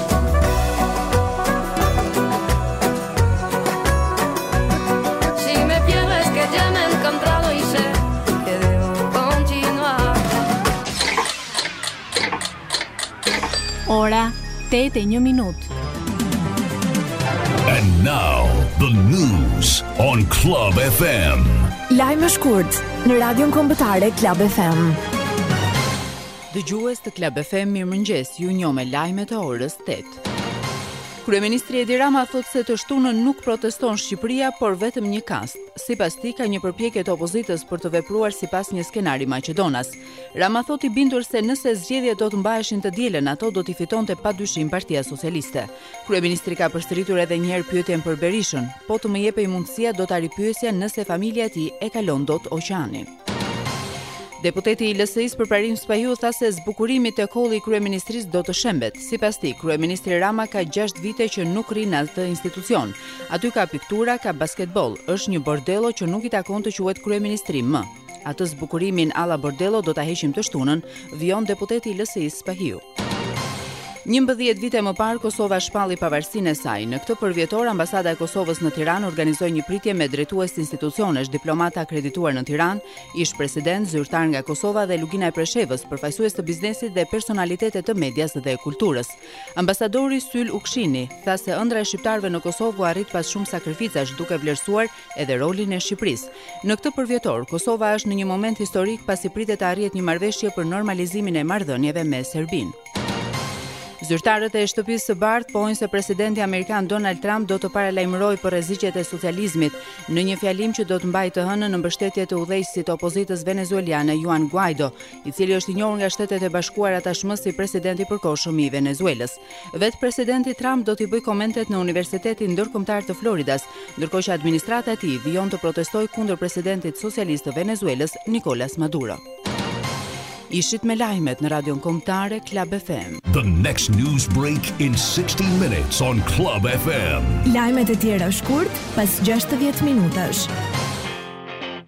Ora 8:01 minutë. And now the news on Club FM. Lajme shkurt në radion kombëtare Club FM. Dëgjues të Club FM mirëmëngjes, ju njoh me lajmet e orës tetë. Kryeministri Edi Rama thotë se të shtunën nuk proteston Shqipëria, por vetëm një kastë. Sipas tij ka një përpjekje të opozitës për të vepruar sipas një skenari maqedonas. Rama thotë i bindur se nëse zgjedhjet do të mbaheshin të dielën, ato do t'i fitonte padyshim Partia Socialiste. Kryeministri ka përsëritur edhe një herë pyetjen për Berishën, po të më jepej mundësia do ta ripyesja nëse familja e tij e kalon dot oqeanin. Deputeti i LSI-së Përparim Spahiu tha se zbukurimi te holli i kryeministrisë do të shembet. Sipas tij, kryeministri Rama ka 6 vite që nuk rri në atë institucion. Aty ka piktura, ka basketboll, është një bordello që nuk i takon të quhet kryeministri më. Atë zbukurimin alla bordello do ta heqim të shtunën, vijon deputeti i LSI-së Spahiu. Njëmbëdhjetë vite më parë Kosova shpalli pavarësinë e saj. Në këtë përvjetor Ambasada e Kosovës në Tiranë organizoi një pritje me drejtues institucionesh, diplomatë të akredituar në Tiranë, ish-presidentë, zyrtarë nga Kosova dhe Lugina e Preshevës, përfaqësues të biznesit dhe personalitete të medias dhe kulturës. Ambasadori Sylë Ukshini tha se ëndrra e shqiptarëve në Kosovë u arrit pas shumë sakrificash, duke vlerësuar edhe rolin e Shqipërisë. Në këtë përvjetor, Kosova është në një moment historik pasi pritet të arrihet një marrëveshje për normalizimin e marrëdhënieve me Serbinë. Zyrtarët e Shtëpisë së Bardhë pohojnë se presidenti amerikan Donald Trump do të paralajmërojë për rreziqet e socializmit në një fjalim që do të mbajë të hënën në mbështetje të udhëheqësit të opozitës venezueliane Juan Guaido, i cili është i njohur nga Shtetet e Bashkuara tashmë si president i përkohshëm i Venezuelës. Vetë Presidenti Trump do t'i bëjë komentet në Universitetin Ndërkombëtar të Floridas, ndërkohë që administrata e tij vijon të protestojë kundër presidentit socialist të Venezuelës, Nicolas Maduro. Ishit me lajmet në Radion Kombëtare Club FM. The next news break in 60 minutes on Club FM. Lajmet e tjera shkurt pas 60 minutash.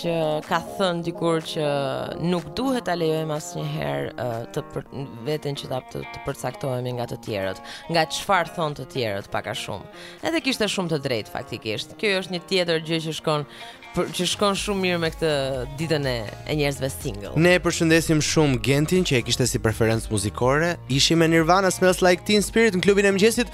që ka thënë dikur që nuk duhet ta lejojmë asnjëherë uh, të për, veten që ta të, të përcaktohemi nga të tjerët, nga çfarë thonë të tjerët pak a shumë. Edhe kishte shumë të drejtë faktikisht. Kjo është një tjetër gjë që shkon për, që shkon shumë mirë me këtë ditën e, e njerëzve single. Ne e përshëndesim shumë Gentin që e kishte si preferencë muzikore. Ishim me Nirvana Smells Like Teen Spirit në klubin e mëngjesit.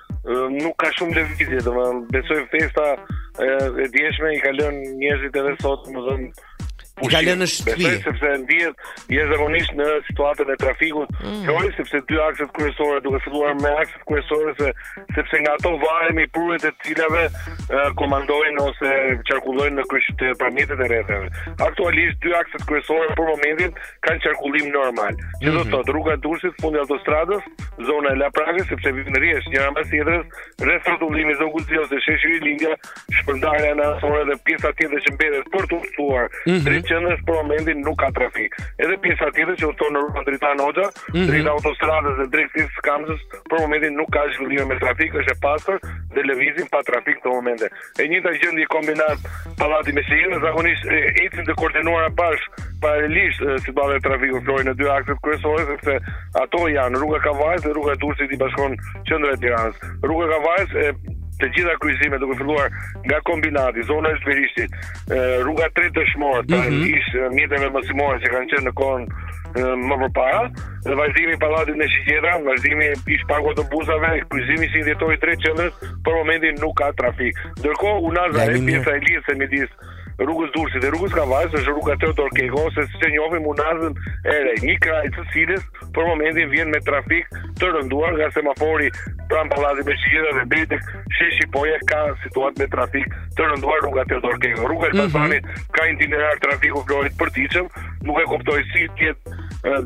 nuk ka shumë lëvizje, domethënë besoj festa e, e djeshme i ka lënë njerëzit edhe sot, domethënë i ka lënë në shtëpi. Besoj sepse ndihet jashtëzakonisht në situatën e trafikut. Mm. Flori sepse dy akset kryesore duke filluar me akset kryesore se sepse nga ato varen prurjet të cilave e, komandojnë ose qarkullojnë në kryeqytet mjetet e rretheve. Aktualisht dy akset kryesore për momentin kanë qarkullim normal. Që do të thotë rruga e Durrësit fundi i autostradës zona e Laprakës sepse vjen rresht njëra mbas tjetrës rrethrotullimi Zogu i Zi ose sheshi Rilindja, shpërndarja në asore dhe pjesa tjetër që mbetet për të udhëtuar mm -hmm. drejt qendrës për momentin nuk ka trafik. Edhe pjesa tjetër që udhëton në rrugën Dritan Hoxha, mm -hmm. drejt autostradës dhe drejt kthesës së Kamzës, për momentin nuk ka zhvillime me trafik, është e pastër dhe lëvizin pa trafik këto momente. E njëjta gjendje Kombinat Pallati me Shigjeta, zakonisht ecin të koordinuara bashkë paralelisht si ballë e trafikut flori në dy akset kryesore sepse ato janë rruga Kavajës dhe rruga e Durrësit i bashkon qendra e Tiranës. Rruga Kavajës e të gjitha kryqëzimet duke filluar nga kombinati, zona e Yzberishtit, rruga 3 Dëshmorët, mm -hmm. ish mjeteve mësimore që kanë qenë në kohën më përpara, dhe vazhdimi i pallatit me Shigjeta, vazhdimi i ish parkut të autobuzave, kryqëzimi 21 Dhjetori drejt qendrës, për momentin nuk ka trafik. Ndërkohë, unaza e pjesa e lidhëse midis rrugës Durrësit dhe rrugës Kavajës është rruga Teodor Keko, ose siç e njohim unazën e re, një krah i së cilës për momentin vjen me trafik të rënduar nga semafori pranë pallatit me shigjeta dhe deri tek sheshi Shqiponja ka situatë me trafik të rënduar rruga Teodor Keko. Rruga mhm. Elbasanit mm -hmm. ka itinerar trafiku Flori të përditshëm, nuk e kuptoj si të jetë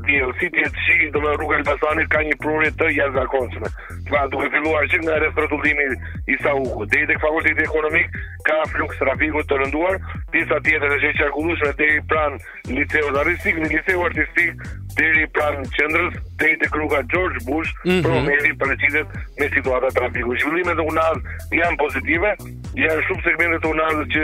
diell, si të jetë shi, domethënë rruga Elbasanit ka një prurje të jashtëzakonshme. Pra duke filluar që nga rrethrrotullimi i Saukut deri tek fakulteti ekonomik ka fluks trafiku të rënduar, pjesa tjetër është e qarkullueshme deri pranë liceut artistik, nga liceu artistik deri pranë qendrës deri tek rruga George Bush, mm -hmm. për momentin paraqitet me situata trafiku. Zhvillimet në Unazë janë pozitive, janë shumë segmente të Unazës që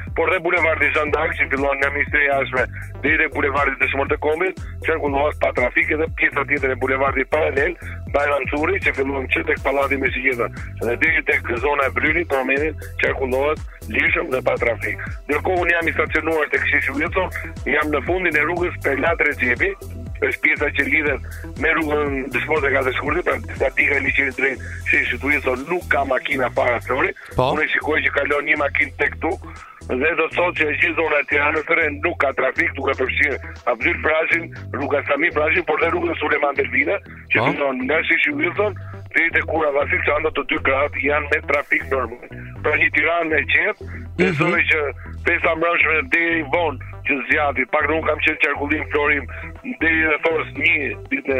por dhe bulevardi Jean d'Arc që fillon nga Ministria e Jashtme deri te bulevardi Dëshmorët e Kombit, qarkullohet pa trafik edhe pjesa tjetër e bulevardit paralel Bajram Curri që fillon që tek pallati me Shigjeta dhe deri tek zona e Brrylit, për momentin qarkullohet lirshëm dhe pa trafik. Ndërkohë unë jam i stacionuar tek Sheshi Wilson, jam në fundin e rrugës Perlat Rexhepi, është pjesa që lidhet me rrugën Dëshmorët e Katër Shkurtit, pra nisa nga diga e liqenit drejt Sheshit Wilson nuk ka makina fare Flori, Po. Unë shikoj që kalon një makinë tek-tuk dhe do të thotë që e gjithë zona e Tiranës së Re nuk ka trafik duke përfshirë Abdyl Frashërin, rruga Sami Frashëri, por dhe rrugën Sulejman Delvina, që po. fillon nga Sheshi Wilson deri tek ura Vasil Shanto të dy krahët janë me trafik normal. Pra një Tiranë e qetë, mhm. besoj mm -hmm. që festa e mbrëmshme deri vonë që zgjati, pak nuk kam qenë në qarkullim Flori deri në orës 1 ditë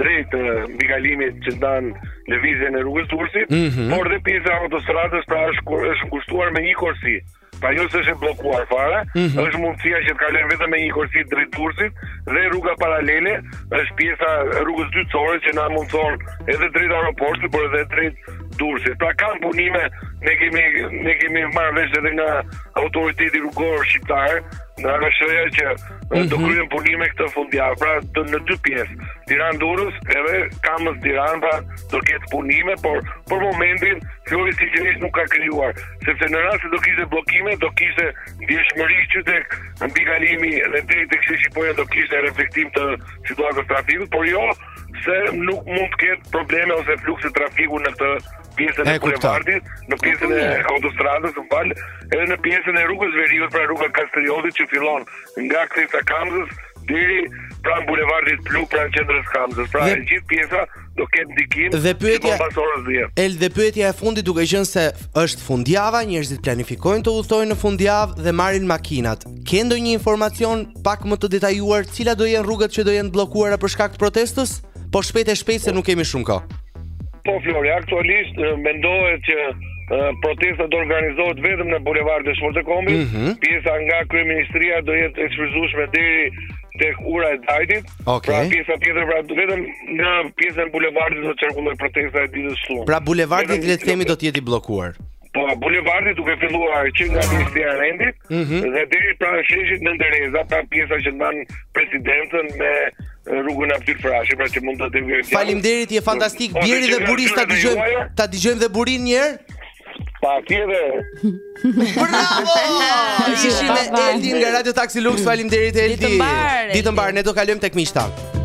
drejt mbikalimit që ndan lëvizjen e rrugës së Durrësit, mm -hmm. por dhe pjesa e autostradës pra është kur është ngushtuar me një korsi. Pra jo se është e bllokuar fare, mm -hmm. është mundësia që të kalojnë vetëm me një korsi drejt Durrësit dhe rruga paralele është pjesa e rrugës dytësore që na mundson edhe drejt aeroportit, por edhe drejt Durrësit. Pra ka punime, ne kemi ne kemi marrë vesh edhe nga autoriteti rrugor shqiptar, nga ARRSH-ja që Mm -hmm. Do mhm. kryhen punime këtë fundjavë, pra të, në dy pjesë. Tiranë Durrës edhe Kamëz Tiranë, pra do ketë punime, por për momentin Flori siç e nisa nuk ka krijuar, sepse në rast se do kishte bllokime, do kishte ndjeshmëri që tek mbikalimi dhe deri tek sheshi Shqiponja do kishte reflektim të situatës trafikut, por jo se nuk mund të ketë probleme ose flukse trafiku në këtë pjesën e, e bulevardit, në po, pjesën e po, autostradës, më fal, edhe në pjesën e rrugës së veriut, pra rruga Kastriotët që fillon nga kthesa e Kamzës deri pranë bulevardit Blu, pranë qendrës së Kamzës. Pra dhe... gjithë pjesa do ketë ndikim dhe pyetja pas orës 10. El dhe pyetja e fundit duke qenë se është fundjava, njerëzit planifikojnë të udhëtojnë në fundjavë dhe marrin makinat. Ke ndonjë informacion pak më të detajuar cilat do jenë rrugët që do jenë të bllokuara për shkak të protestës? Po shpejt e shpejt se nuk kemi shumë kohë. Po Flori, aktualisht mendohet që protesta do organizohet vetëm në bulevardin Dëshmorët e Kombit. Mm -hmm. Pjesa nga kryeministria do jetë e shfrytëzueshme deri tek ura e Dajtit. Okay. Pra pjesa tjetër pra vetëm në pjesën e bulevardit do të qarkullojë protesta e ditës së sotme. Pra bulevardi le të themi do të jetë i bllokuar. Po, bulevardi duke filluar që nga Ministria e Rendit mm -hmm. dhe deri pranë sheshit Nënë Tereza, pra pjesa që ndan presidencën me rrugën Abdyl Frashëri, pra që mund të devijë. Faleminderit, je fantastik. Po, Bjeri dhe borisë ta dëgjojmë, ta dëgjojmë dhe borinë një herë. Pa atjeve Bravo Ishim me Eldin nga Radio Taxi Lux Faleminderit Eldi Ditë mbarë Ditë mbarë Ne do kalojmë te miqtë tanë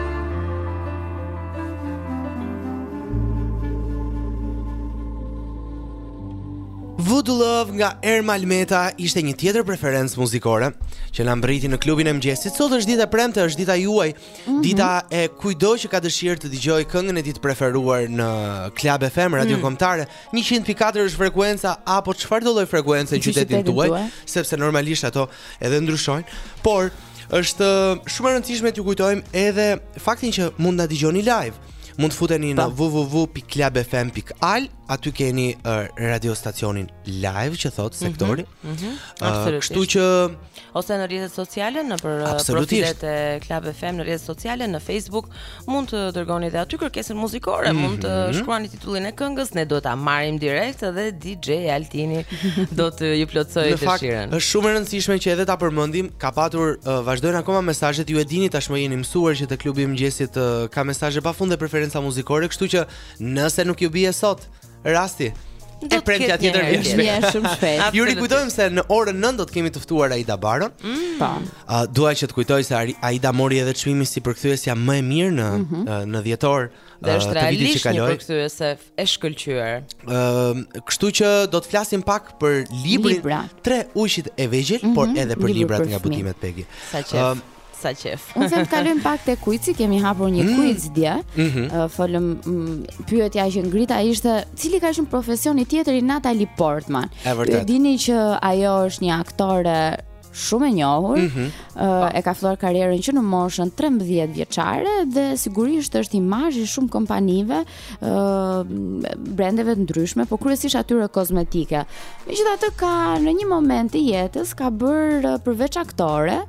Voodoo Love nga Ermal Meta ishte një tjetër preferencë muzikore që na mbriti në klubin e mëngjesit. Sot është dita e premte, është dita juaj, mm -hmm. dita e kujdo që ka dëshirë të dëgjojë këngën e tij të preferuar në Club FM Radio mm. Kombëtare. 100.4 është frekuenca apo çfarëdo lloj frekuence në qytetin tuaj, sepse normalisht ato edhe ndryshojnë, por Është shumë e rëndësishme t'ju kujtojmë edhe faktin që mund të na dëgjoni live. Mund të futeni në www.clubfm.al, aty keni uh, radiostacionin live që thotë mhm, sektori. Mm -hmm, mm -hmm. Absolutisht. Kështu që ose në rrjetet sociale, nëpër profilet e Club FM në rrjetet sociale, në Facebook, mund të dërgoni edhe aty kërkesën muzikore, mm -hmm. mund të mhm. shkruani titullin e këngës, ne do ta marrim direkt dhe DJ Altini do t'ju plotësojë dëshirën. Në fakt, është shumë e rëndësishme që edhe ta përmendim, ka patur uh, vazhdojnë akoma mesazhet, ju e dini tashmë jeni mësuar që te klubi i mëngjesit uh, ka mesazhe pafund dhe preferenca muzikore, kështu që nëse nuk ju bie sot, rasti e premtja tjetër vjen shpejt. Vjen shumë shpejt. Ju rikujtojmë se në orën 9 do të kemi të ftuar Aida Baron. Mm. Po. Mm. Uh, dua që të kujtoj se Aida mori edhe çmimin si përkthyesja më e mirë në mm -hmm. uh, në dhjetor. Dhe uh, është uh, realisht që kaloi. një përkthyese e shkëlqyer. Ëm, uh, kështu që do të flasim pak për librin Libra. Tre ujqit e vegjël, mm -hmm. por edhe për librat nga botimet Pegi. Sa qef. Uh, Sa qef. Unë them të kalojmë pak te kuici, kemi hapur një mm. kuic dje. Mm -hmm. uh, folëm mm, pyetja që ngrita ishte cili ka qenë profesioni tjetër i Natalie Portman. E vërtetë. Ju e dini që ajo është një aktore shumë e njohur. Mm -hmm. uh, e ka filluar karrierën që në moshën 13 vjeçare dhe sigurisht është imazh i shumë kompanive brendeve të ndryshme, po kryesisht atyre kozmetike. Megjithatë ka në një moment të jetës ka bërë përveç aktore,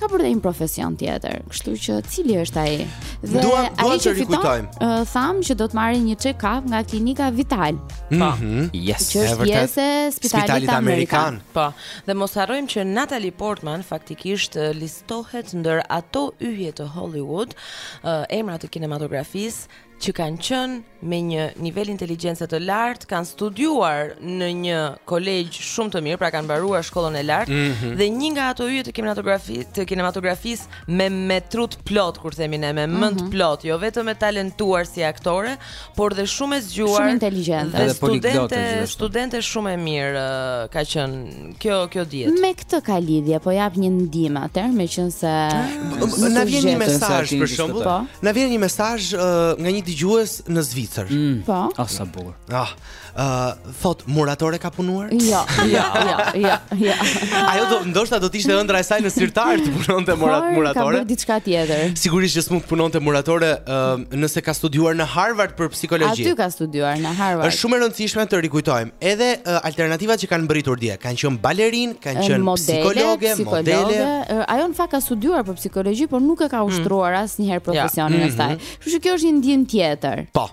ka bërë dhe një profesion tjetër. Kështu që cili është ai? Dhe dua, dua ai që fiton, uh, thamë që do të marrë një check-up nga klinika Vital. Mhm. Po. Mm yes. Që është pjesë e Spitalit Amerikan. Po. Dhe mos harrojmë që Natalie Portman faktikisht listohet ndër ato yje të Hollywood, uh, emra të kinematografisë që kanë qenë me një nivel inteligjence të lartë, kanë studiuar në një kolegj shumë të mirë, pra kanë mbaruar shkollën e lartë mm -hmm. dhe një nga ato yje të kinematografisë, të kinematografisë me me trutë plot, kur themi ne, me mm -hmm. mend mhm. plot, jo vetëm e talentuar si aktore, por dhe shumë e zgjuar, shumë inteligjente, dhe studente, studente shumë e mirë ka qenë kjo kjo dihet. Me këtë ka lidhje, po jap një ndihmë atëherë, meqenëse na vjen një mesazh për shembull. Po. Na vjen një mesazh uh, nga një dëgjues në Zvicër. Mm. Po. Ah, sa bukur. Ah. Uh, thot muratore ka punuar? Jo, jo, jo, jo, jo. Ajo do ndoshta do të ishte ëndrra e saj në sirtar të punonte murat muratore. Ka bërë diçka tjetër. Sigurisht që s'mund të punonte muratore uh, nëse ka studiuar në Harvard për psikologji. Aty ka studiuar në Harvard. Është shumë e rëndësishme të rikujtojmë. Edhe uh, alternativat që kanë mbërritur dje, kanë qenë balerinë, kanë qenë psikologe, modele. Ajo në fakt ka studiuar për psikologji, por nuk e ka mm. ushtruar mm. asnjëherë profesionin ja. e saj. Mhm. Kështu që kjo është një ndihmë tjetër. Po.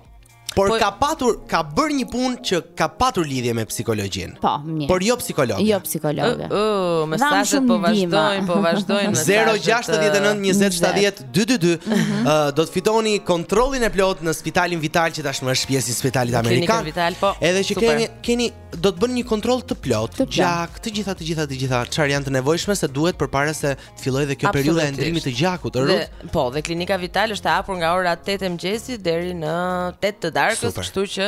Por, po, ka patur, ka bërë një punë që ka patur lidhje me psikologjinë. Po, mirë. Por jo psikologe. Jo psikologe. Ëh, uh, uh, mesazhet po vazhdojnë, po vazhdojnë mesazhet. 069 20 70 222 mm -hmm. uh, do të fitoni kontrollin e plotë në spitalin vital që tashmë është pjesë e spitalit amerikan. Klinikën Vital, po, Edhe që super. keni keni do të bëni një kontroll të plotë, të gjak, të gjitha të gjitha të gjitha çfarë janë të nevojshme se duhet përpara se të fillojë dhe kjo periudha e ndërrimit të gjakut, ëh. Po, dhe klinika vital është e hapur nga ora 8 e mëngjesit deri në 8 të darkës, kështu që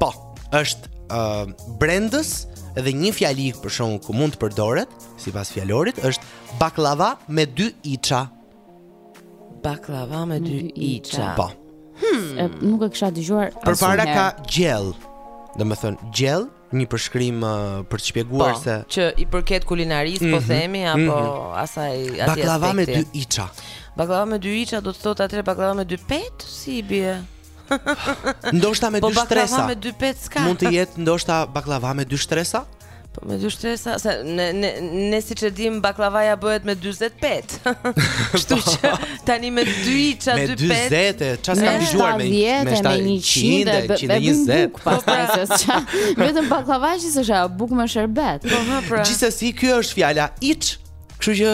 Po, është uh, brenda edhe një fjali për shembull ku mund të përdoret, sipas fjalorit, është bakllava me dy iça. Bakllava me dy iça. Po. Hmm. E, nuk e kisha dëgjuar Përpara ka gjellë Domethënë gjellë Një përshkrim uh, për të shpjeguar po, se Që i përket kulinarisë mm -hmm. po mhm, themi Apo mm -hmm. asaj atij aspekti Bakllava me dy iça Bakllava me dy iça do të thotë atëherë bakllava me dy petë si i bie? Ndoshta me po dy shtresa. Po bakllava me dy petë s'ka. Mund të jetë ndoshta bakllava me dy shtresa? Po me dy shtresa, se ne ne ne siç e dimë bakllavaja bëhet me 40 petë. Kështu po. që tani me dy iça, dy petë. Me 40, çfarë kam dëgjuar me me 100, 120. Po pra, ç'a. Vetëm bakllava që s'është ajo, bukë me sherbet. Po ha pra. Gjithsesi kjo është fjala iç Kështu që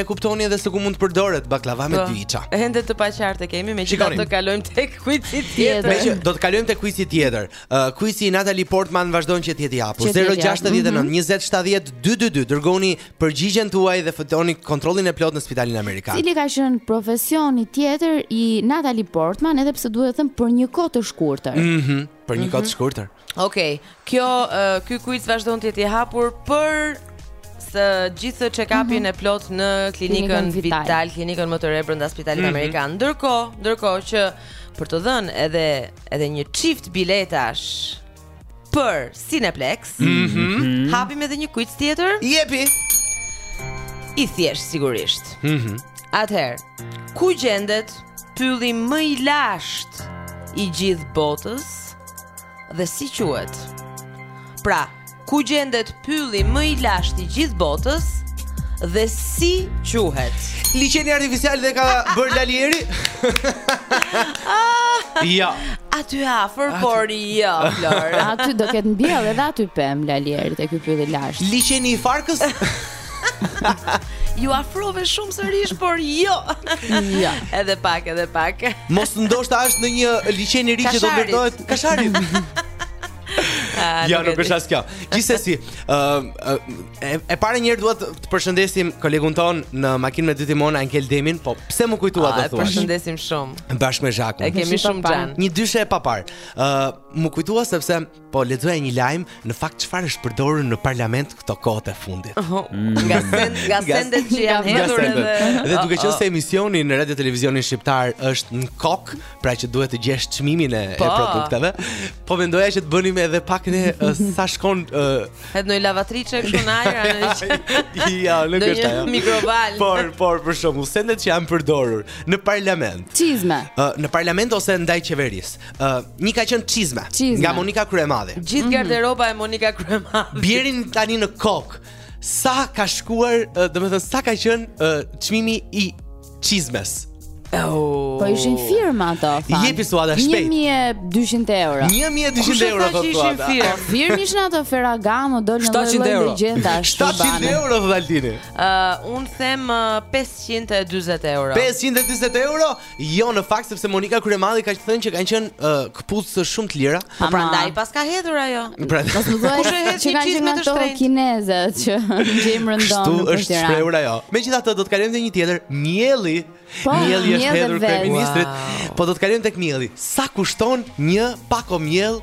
e kuptoni edhe se ku mund të përdoret bakllava me po. dy iça. Ende të paqartë kemi, megjithatë do kalojmë tek kuici tjetër. Megjithatë do të kalojmë tek kuici tjetër. Uh, kuici i Natalie Portman vazhdon që të jetë i hapur. 069 20 70 222 dërgoni përgjigjen tuaj dhe fitoni kontrollin e plotë në Spitalin Amerikan. Cili ka qenë profesioni tjetër i Natalie Portman edhe pse duhet të them për një kohë të shkurtër. Mhm. Mm Për një kohë të mhm. shkurtër. Okej. Okay. Kjo uh, ky quiz vazhdon të jetë i hapur përsa i përket check-upin mm -hmm. e plot në klinikën Vital, Vital klinikën më të re brenda Spitalit mm -hmm. Amerikan. Ndërkohë, ndërkohë që për të dhënë edhe edhe një çift biletash për Cineplex, mm -hmm. hapim edhe një quiz tjetër. Jepi. I thjeshtë sigurisht. Mhm. Mm Atëherë, ku gjendet pylli më i lashtë i gjithë botës dhe si quhet? Pra, ku gjendet pylli më i lashtë i gjithë botës dhe si quhet? Liqeni artificial dhe ka bërë Lali Eri? ja. Aty afër, por jo, Flor. Aty do ketë mbjellë edhe aty pemë Lali Eri te ky pylli i lashtë. Liqeni i Farkës? Ju afrove shumë sërish, por jo. Jo. Edhe pak, edhe pak. Mos ndoshta është në një liqen i ri që do të ndërtohet Kasharit. Ah, ja, nuk është as kjo. Gjithsesi, ë e, e para një herë dua të përshëndesim kolegun tonë në makinë me dy timonë Enkel Demin, po pse më kujtua do thuash? Përshëndesim shumë. Bashkë me Zhakun. E kemi shumë xhan. Një dyshe e paparë. Ë më kujtua sepse Po lexoja një lajm, në fakt çfarë është përdorur në parlament këto kohët e fundit. Oh, nga send, nga sendet që janë hedhur edhe. Dhe duke qenë se emisioni në Radio Televizionin Shqiptar është Bjeri në kokë, pra që duhet të gjesh çmimin e, e po. produkteve, po mendoja që të bënim edhe pak ne sa shkon edhe një lavatriçe kështu në ajër a. Ja, në këtë ajo. Mikrovalë. Por, por për shembull sendet që janë përdorur në parlament. Çizme. Në parlament ose ndaj qeverisë. Uh, një ka qenë çizme nga Monika Kryemadhi. Gjithë mhm. garderoba e Monika Kryemadhit. Bjerini tani në kokë. Sa ka shkuar, uh, domethënë sa ka qenë uh, çmimi i çizmes? Oh. Po ishin firma ato. Jepi Suada shpejt. 1200 euro. 1200 euro po thua. Firma. Firma ishin ato Ferragamo doli një lloj legjenda. 700 euro Valtini. Ë, uh, unë them uh, 540 euro. 540 euro Jo, në fakt sepse Monika Kryemadhi ka thënë që kanë qenë uh, këpucë shumë të lira. Po prandaj paska hedhur ajo. Pra, mos më thuaj që kanë qenë ato kineze që gjejmë rëndom. Kështu është shprehur ajo. Megjithatë do të kalojmë te një tjetër, mielli. Po, mielli është hedhur te ministrit. Po do të kalojmë tek mielli. Sa kushton një pako miell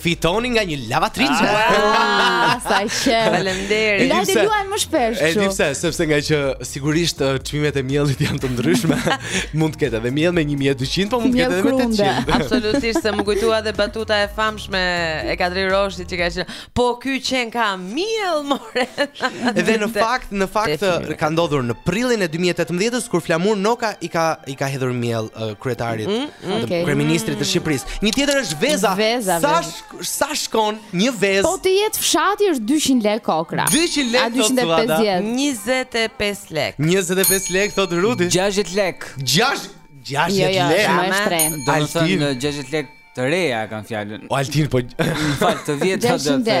fitoni nga një lavatriçe. Ah, sa qejf. Faleminderit. Le të luajmë më shpesh. E di pse, sepse ngaqë sigurisht uh, çmimet e miellit janë të ndryshme, mund të ketë edhe miell me 1200, po mund të ketë edhe me 800. Absolutisht, se më kujtua edhe batuta e famshme e Kadri Roshit që ka thënë, po ky qenka miell more. Edhe në fakt, në fakt ka ndodhur në prillin e 2018-s kur Flamur Noka i ka i ka hedhur miell uh, kryetarit mm? të kryeministrit të Shqipërisë. Një tjetër është veza. veza sa sh, sa shkon një vezë? Po të jetë fshati është 200 lekë kokrra. 200 lekë. A 250? 25 lekë. 25 lekë thotë Rudi. 60 lekë. 6 60 jo, jo, lekë. Shumë shtrenjtë. Domethënë 60 lekë të reja e kam fjalën. O Altin po. Më fal të vjetra do të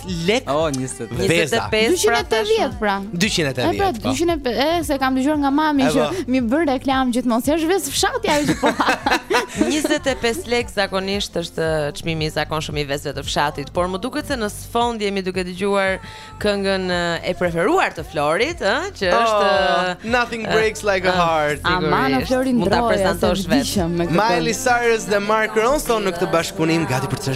lek. Oh, 25. 25 pra. 280 pra. 280. Ai pra 200 pra. E se kam dëgjuar nga mami që më bën reklamë gjithmonë se është vezë fshati ajo që po. 25 lek zakonisht është çmimi i zakonshëm i vezëve të fshatit, por më duket se në sfond jemi duke dëgjuar këngën e preferuar të Florit, ë, që oh, është oh, Nothing breaks like a heart. Aman o Flori mund ta prezantosh vetë. Miley Cyrus dhe Mark Ronson në këtë bashkëpunim gati për të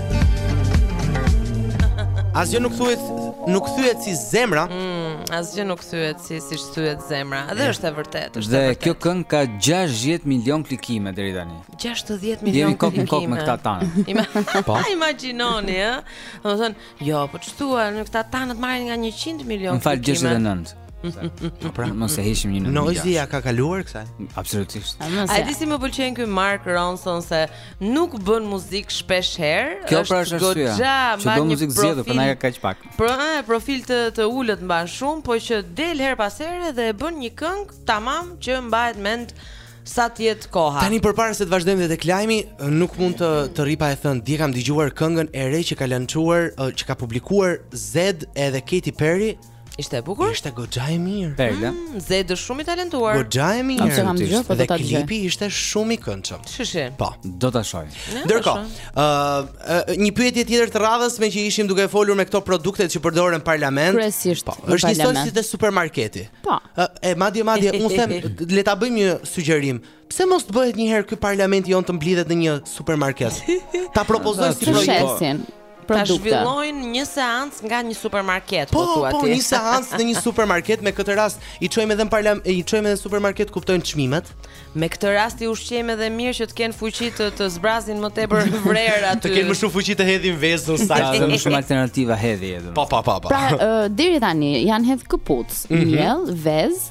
Asgjë nuk thuhet nuk thyhet si zemra. Mm, asgjë nuk thyhet si siç thyhet zemra. Dhe është e vërtetë, është e vërtetë. Dhe kjo këngë ka 60 milion klikime deri tani. 60 milion klikime. Jemi kokë me këta tanë. Ima... po. Imagjinoni, ë? Domethënë, jo, po ç'thua, këta tanët marrin nga 100 milion klikime. Më fal 69. Po pra, mos e heqim një numër. Noizy ia ka kaluar kësaj. Absolutisht. A di si, më pëlqen ky Mark Ronson se nuk bën muzikë shpeshherë. Kjo pra është arsyeja. Që bën muzikë të zgjedhur, prandaj ka kaq pak. Por ë, profil të ulët mban shumë, po që del herë pas here dhe e bën një këngë tamam që mbahet mend sa të jetë koha. Tani përpara se të vazhdojmë dhe te Klajmi, nuk mund të rri pa e thënë, dje kam dëgjuar këngën e re që ka lançuar, që ka publikuar Zedd edhe Katy Perry, Ishte e bukur? Ishte goxha e mirë. Perla. Mm, Zedd shumë i talentuar. Goxha e mirë. Nuk e kam dëgjuar, po do ta dëgjoj. Klipi ishte shumë i këndshëm. Shihe. Po, do ta shoh. Ndërkohë, ë uh, një pyetje tjetër të radhës meqë ishim duke folur me këto produktet që përdoren në parlament. Kryesisht. Po, është njësoj si te supermarketi. Po. Uh, e madje madje unë them le ta bëjmë një sugjerim. Pse mos të bëhet një herë ky parlamenti jonë të mblidhet në një supermarket? Ta propozoj si projekt. Të shesin produkte. Ta zhvillojnë një seancë nga një supermarket, po, po thua po, ti. Po, një seancë në një supermarket me këtë rast i çojmë edhe në parlament, i çojmë edhe në supermarket kuptojnë çmimet. Me këtë rast i ushqejmë edhe mirë që të kenë fuqi të të zbrazin më tepër vrer aty. Të kenë më shumë fuqi të hedhin vezën sa të kenë më shumë alternativa hedhjeje edhe. Po, po, po, po. Pra, deri tani janë hedh këpucë, mm -hmm. miell, vezë,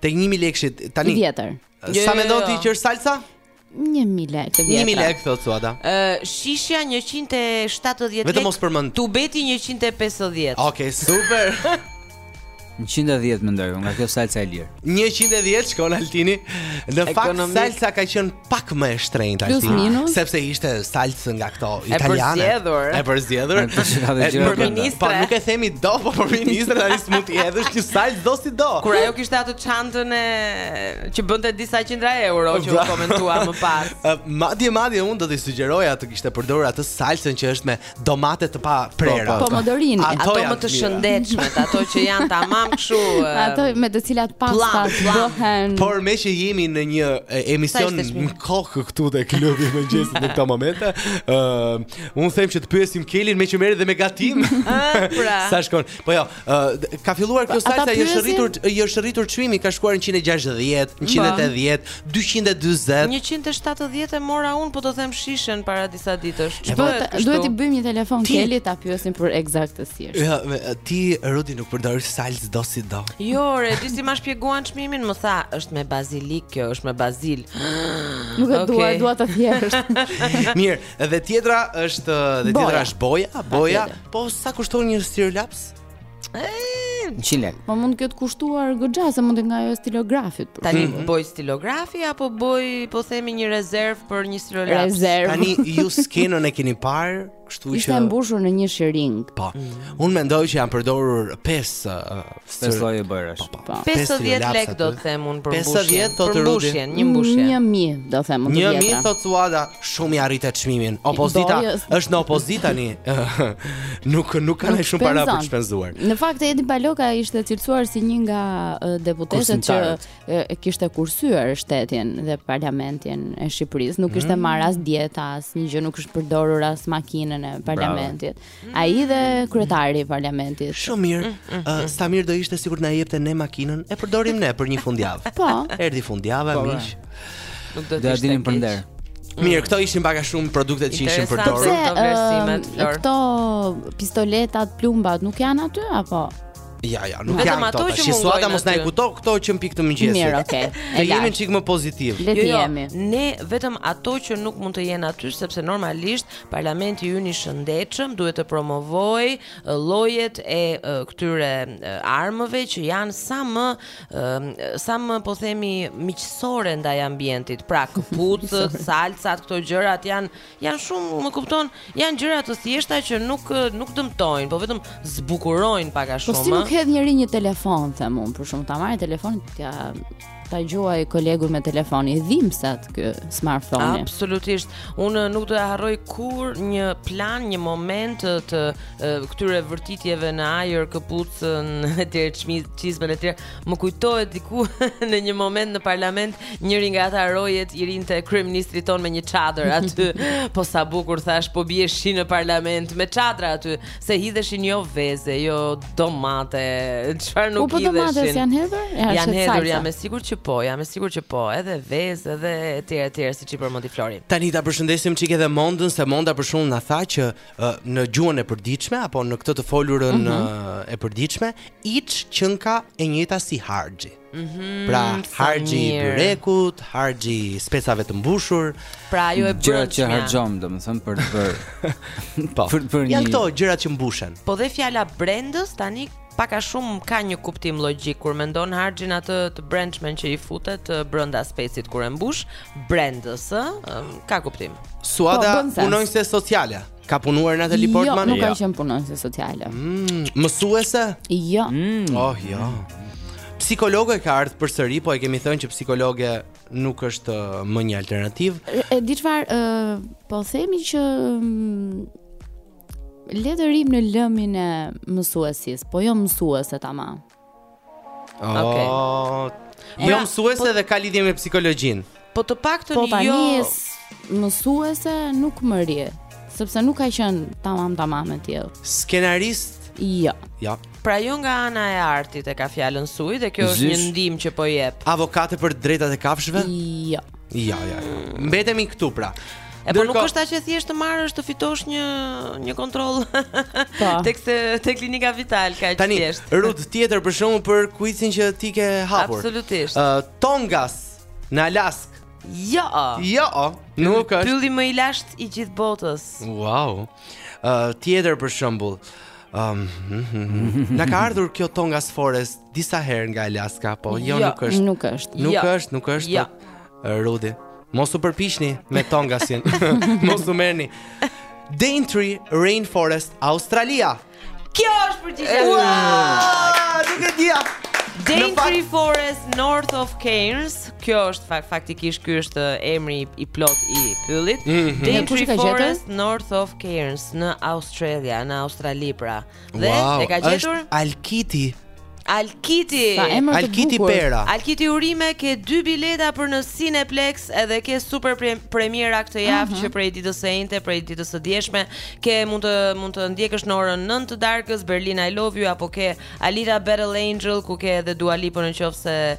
Tek 1000 lekëshit tani. I vjetër. Sa jo, mendon jo, ti jo. që është salca? 1000 lekë të vjetra. 1000 lekë thotë Suada. Ë uh, shishja 170 lekë. Vetëm mos përmend. Tubeti 150. Okej, okay, super. 110 mendoj, nga kjo salca e lirë. 110 shkon Altini. Në fakt salca ka qenë pak më e shtrenjtë Altin, Plus, minus. sepse ishte salcë nga këto E italiane. përzgjedhur. E përzgjedhur. Me të cilat e E- gjëra për. ministre. Po nuk e themi do, po për ministre tani s'mund t'i hedhësh një salcë dosido. Kur ajo kishte atë çantën e që bënte disa qindra euro që u komentua më pas. Ë, Madje madje unë do t'i sugjeroja të kishte përdorur atë salcën që është me domate të paprera. Po, po. Pomodorini, ato, ato më të shëndetshme, ato që janë tamam kështu. ato me të cilat pastat bëhen. Por meqë jemi në një emision në kohë këtu te klubi i mëngjesit në këtë moment, ë uh, unë them që të pyesim Kelin meqë merret dhe me gatim. Ah, pra. Sa shkon? Po jo, ka filluar kjo salsa i është rritur i është rritur çmimi ka shkuar në 160, 180, 240. 170 e mora unë po të them shishen para disa ditësh. Ç'bëhet kështu? Duhet t'i bëjmë një telefon Kelit ta pyesim për ekzaktësisht. Ja, jo, ti Rudi nuk përdor salcë dosido. Jo, se di si ma shpjeguan çmimin, më tha, është me bazilik kjo, është me bazil. Nuk e okay. dua, dua të thjeshtë. Mirë, dhe tjetra është dhe tjetra është boja, boja, Po sa kushton një stilolaps? Njëqind lek Po mund të ketë kushtuar goxha se mund të nga ajo e stilografit Tani mm -hmm. bojë stilografi apo bojë po themi një rezervë për një stilograf Rezervë Tani ju skenën e keni parë Kështu Ishte që... mbushur në një shiringë Po mm -hmm. Unë mendoj që janë përdorur 5 uh, Pesë lloje bojërash. Po, po. 50 lek do të them unë për mbushjen. 50 thotë Rudi. Mbushjen, një mbushje. 1000 do të them unë. 1000 thotë Suada, shumë e rrite çmimin. Opozita është në opozitë tani. Nuk nuk kanë shumë para për të shpenzuar. Në fakt Edi Paloka ishte cilësuar si një nga deputetët që e kishte kursyer shtetin dhe parlamentin e Shqipërisë. Nuk kishte mm. marr as dieta, asnjë gjë, nuk kishte përdorur as makinën e parlamentit. Ai dhe kryetari i parlamentit. Shumë mirë. Mm, mm, mm. Sa mirë do ishte sikur të na jepte ne makinën ta përdornim ne për një fundjavë. Po. Erdhi fundjava po, miq. Nuk do t'ia dinim për nder. Mirë, këto ishin pak a shumë produktet që ishin përdorur. Interesant këto Flor. Këto pistoletat, plumbat nuk janë aty apo? Ja, ja, nuk janë ato që mungojnë. Suada mos na i kujto këto që në pikë të mëngjesit. Mirë, okay. Ne jemi çik më pozitivë. Le të jo, jo, jemi. Ne vetëm ato që nuk mund të jenë aty sepse normalisht Parlamenti ynë i shëndetshëm duhet të promovojë llojet e këtyre armëve që janë sa më sa më po themi miqësore ndaj ambientit. Pra këpucët, salcat, këto gjërat janë janë shumë, më kupton, janë gjëra të thjeshta që nuk nuk dëmtojnë, po vetëm zbukurojnë pak a shumë. Po si nuk hedh njeri një telefon them unë, për shembull ta marrë telefonin t'ia ta gjuaj kolegun me telefon i dhimbset ky smartphone. Absolutisht. Unë nuk do të harroj kurrë një plan, një moment të, të, të këtyre vërtitjeve në ajër, këpucën etj, çizmën etj. Më kujtohet diku në një moment në parlament njëri nga ata rojet i rrinte kryeministrit tonë me një çadër aty. po sa bukur thashë, po bie shi në parlament me çadra aty. Se hidheshin jo vezë, jo domate, çfarë nuk hidheshin. Po po domate janë hedhur? Ja, janë hedhur, jam e sigurt që po, jam e sigurt që po, edhe vezë, edhe etj etj siç i përmendi Flori. Tani ta përshëndesim çik edhe Mondën, se Monda për shembull na tha që uh, në gjuhën e përditshme apo në këtë të folurën mm -hmm. uh, e përditshme, iç qënka e njëjta si harxhi. Mm -hmm, pra harxhi i byrekut, harxhi i specave të mbushur. Pra ajo e bën gjërat që harxhom, domethënë për të bërë. po. Për për një. Janë këto gjërat që mbushen. Po dhe fjala brendës tani pak a shumë ka një kuptim logjik kur mendon harxhin atë të brendshmen që i futet brenda specit kur e mbush brendës, ë, ka kuptim. Suada po, punonjëse sociale. Ka punuar Natalie Portman? Jo, nuk ka qenë punonjëse sociale. Mm, mësuese? Jo. Mm. Oh, jo. Psikologe ka ardhur përsëri, po e kemi thënë që psikologe nuk është uh, më një alternativë. E di çfarë, uh, po themi që mm, le të rrimë në lëmin e mësuesisë, po jo mësuese tamam. Oh. Okej. Okay. Jo pra, mësuese po, dhe ka lidhje me psikologjinë. Po të paktën po, jo. Po mësuese nuk më rri, sepse nuk ka qenë tamam tamam e tillë. Skenarist? Jo. Jo. Pra jo nga ana e artit e ka fjalën Sui dhe kjo është një ndihmë që po jep. Avokate për drejtat e kafshëve? Jo. Ja, ja, ja. Mbetemi këtu pra. E po nuk është aq e thjeshtë të marrësh të fitosh një një kontroll po. tek se te klinika Vital ka aq thjesht. Tani Rud tjetër për shembull për kuicin që ti ke hapur. Absolutisht. Uh, Tongass në Alaskë. Jo. Jo. Nuk është. Pylli më i lashtë i gjithë botës. Wow. Uh, tjetër për shembull. Um, na ka ardhur kjo Tongass Forest Disa herë nga Alaska, po jo, jo nuk është. Nuk është. Nuk jo. është, nuk është. Jo. Po, Rudi, mos u përpiqni me Tongasin. Mos u merrni. Daintree Rainforest Australia. Kjo është përgjigja. Ua, nuk e dija. Daintree Forest North of Cairns. Kjo është fak faktikisht ky është eh, emri i plotë i pyllit. Mm -hmm. Daintree Forest North of Cairns në Australia, në Australi pra. Dhe wow, e ka gjetur është Alkiti. Alkiti. Sa emër të bukur. Alkiti Pera. Alkiti Urime ke dy bileta për në Cineplex edhe ke super pre premiera këtë javë uh -huh. që prej ditës së enjte, prej ditës së djeshme, ke mund të mund të ndjekësh në orën 9 të darkës Berlin I Love You apo ke Alita Battle Angel ku ke edhe Dua Lipa në qoftë se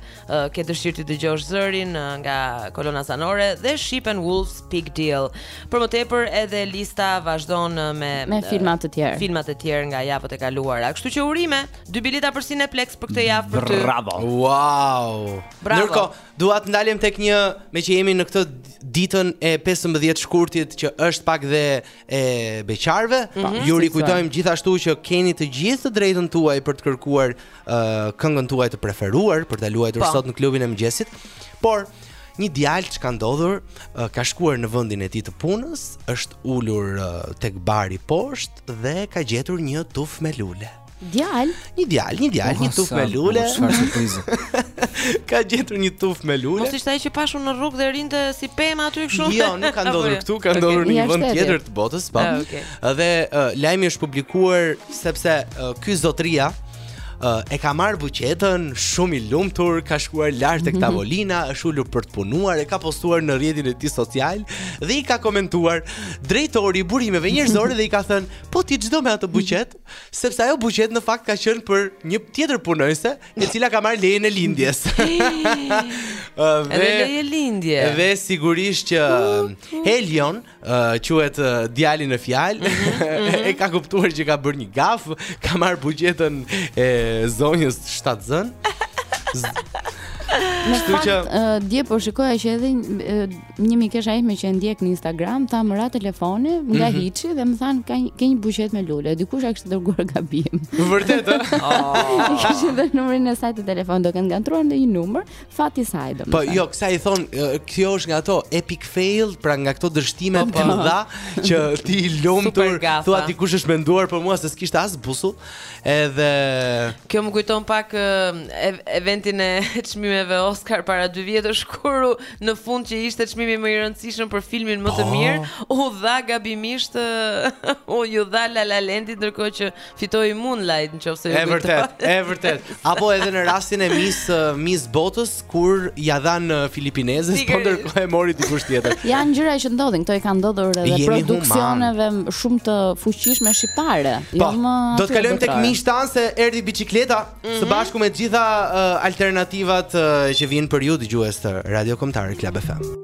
ke dëshirë të dëgjosh zërin nga kolona zanore dhe Sheep and Wolves Big Deal. Për më tepër edhe lista vazhdon me me filma të tjerë. Filma të tjerë nga javët e kaluara. Kështu që urime, dy bileta për Cineplex për këtë javë për ty. Bravo. Wow. Bravo. Nërko, dua të ndalem tek një meqë jemi në këtë ditën e 15 shkurtit që është pak dhe e beqarve, mm -hmm. ju rikujtojmë gjithashtu që keni të gjithë të drejtën tuaj për të kërkuar këngën tuaj të preferuar për ta luajtur po. sot në klubin e mëngjesit. Por një djalë që ka ndodhur, ka shkuar në vendin e tij të punës, është ulur tek bari poshtë dhe ka gjetur një tufë me lule. Djalë? Një djalë, një djalë, një tufë me lule. Çfarë surprizë. Ka gjetur një tufë me lule. Mos ishte ai që pashë unë në rrugë dhe rrinte si pema aty kështu. Jo, nuk ka ndodhur jo? këtu, ka ndodhur në një vend tjetër të botës, po. Ah, dhe lajmi është publikuar sepse ky zotria Uh, e ka marrë buqetën, shumë i lumtur, ka shkuar lart tek mhm. tavolina, është ulur për të punuar, e ka postuar në rrjetin e tij social dhe i ka komentuar drejtori i burimeve njerëzore dhe i ka thënë, "Po ti ç'do me atë buqetë, sepse ajo buqetë në fakt ka qenë për një tjetër punonjëse, e cila ka marrë lejen e lindjes." dhe lejen e lindjes. Dhe sigurisht që Helion uh, quhet uh, djali në fjalë. Mm -hmm, mm -hmm. e ka kuptuar që ka bërë një gafë, ka marrë buqetën e zonjës shtatzënë. Në Kështu fakt, që... uh, dje po shikoja që edhe uh, një mikesha imja që e ndjek në Instagram, tha më ra telefoni nga mm -hmm. hiçi dhe më thanë ka ke një buqetë me lule. Dikush e kishte dërguar gabim. Vërtetë? Oh. Kishin dhënë numrin e saj të telefonit, do kanë ngatërruar ndonjë numër, Fati saj do. Po jo, kësaj i thonë, kjo është nga ato epic fail, pra nga këto dështime po, të po. mëdha që ti i lumtur, thua dikush është menduar për mua se s'kishte as pusullë. Edhe Kjo më kujton pak eventin e çmimeve Oscar para 2 vjetësh kur në fund që ishte çmimi më i rëndësishëm për filmin më të oh. mirë, u dha gabimisht u iu dha La La Landit ndërkohë që Fitoi Moonlight nëse ju kujtohet. Është vërtet, është vërtet. Apo edhe në rastin e Miss uh, Miss Botës kur ia dhanë uh, filipinezes, po ndërkohë e mori dikush tjetër. Janë gjëra që ndodhin, këto i kanë ndodhur edhe Jemi produksioneve human. shumë të fuqishme shqiptare. Po, jo do të kalojmë tek miqtë tanë se erdhi biçikleta mm -hmm. së mhm. bashku me të gjitha uh, alternativat uh, që vijnë për ju dëgjues të Radios Kombëtare Club FM.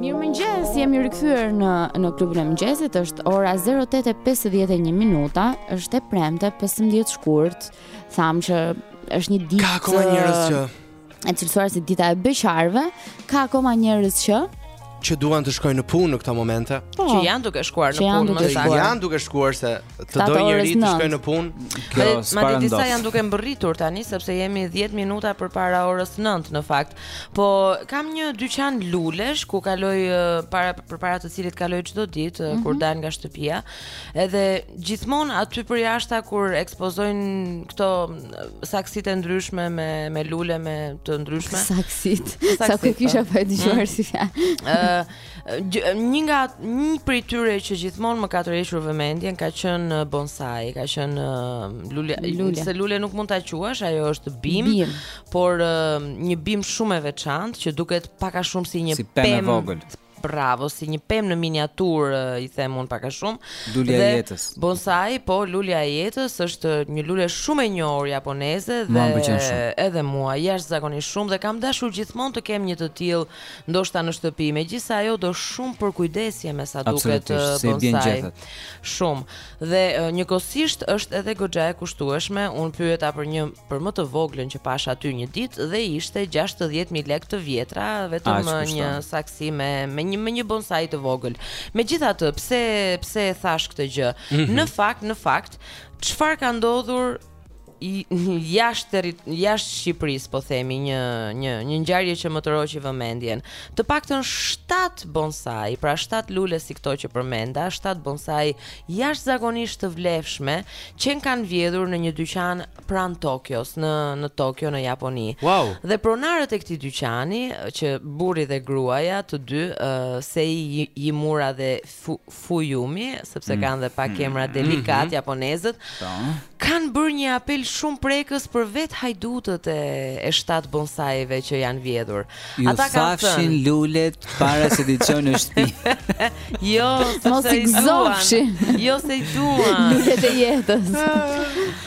Mirëmëngjes, jemi rikthyer në klubin e mëngjesit. Është ora 08:51 minuta, është e premte 15 shkurt. Thamë që është një ditë Ka akoma njerëz që e cilësuar si dita e beqarëve, ka akoma njerëz që që duan të shkojnë në punë në këto momente. Po, që janë duke shkuar në punë, më saktë. Janë duke shkuar se të dojë njëri të shkojë në punë. Kjo s'ka rëndësi. Madje disa janë duke mbërritur tani sepse jemi 10 minuta përpara orës 9 në fakt. Po kam një dyqan lulesh ku kaloj para përpara të cilit kaloj çdo ditë mm -hmm. kur mhm. dal nga shtëpia. Edhe gjithmonë aty për jashta kur ekspozojnë këto saksitë e ndryshme me me lule me të ndryshme. Saksitë. Saksitë sa kohë kisha po. pa dëgjuar mm. si fjalë. Ëh Një nga një prej tyre që gjithmonë më ka tërhequr vëmendjen ka qenë uh, bonsai, ka qenë uh, lule, lule. se lule nuk mund ta quash, ajo është bimë, bimë. por uh, një bimë shumë e veçantë që duket pak a shumë si një si pemë e vogël. Bravo, si një pemë në miniaturë i them unë pak a shumë. Lulja e jetës. Bonsai, po lulja e jetës është një lule shumë e njohur japoneze dhe edhe mua jashtëzakonisht shumë dhe kam dashur gjithmonë të kem një të tillë Ndoshta në shtëpi, megjithëse ajo do shumë përkujdesje me sa duket bonsai. Shumë. Dhe njëkohësisht është edhe goxha e kushtueshme. Unë pyeta për një për më të voglën që pashë aty një ditë dhe ishte 60000 lekë të vjetra, vetëm një saksi me me një me një bonsai të vogël. Megjithatë, pse pse e thashë këtë gjë? Në fakt, në fakt, çfarë ka ndodhur jashtë jashtë Shqipërisë po themi një një një ngjarje që më tërhoqi vëmendjen. Të paktën 7 bonsai, pra 7 lule si këto që përmenda, 7 bonsai jashtëzakonisht të vlefshme qenkan vjedhur në një dyqan pranë Tokios, në në Tokio në Japoni. Wow. Dhe pronarët e këtij dyqani që burri dhe gruaja të dy uh, Seiji Imura dhe Fujumi, sepse kanë dhe pak emra delikatë japonezët, kanë bërë një apel shumë prekës për vetë hajdutët e, e shtatë bonsaive që janë vjedhur. Ju Ata kanë thafshin thënë, lulet para se t'i çojnë në shtëpi. jo, sepse Mos i i duan. gëzofshin. Jo se i duan. Lulet e jetës.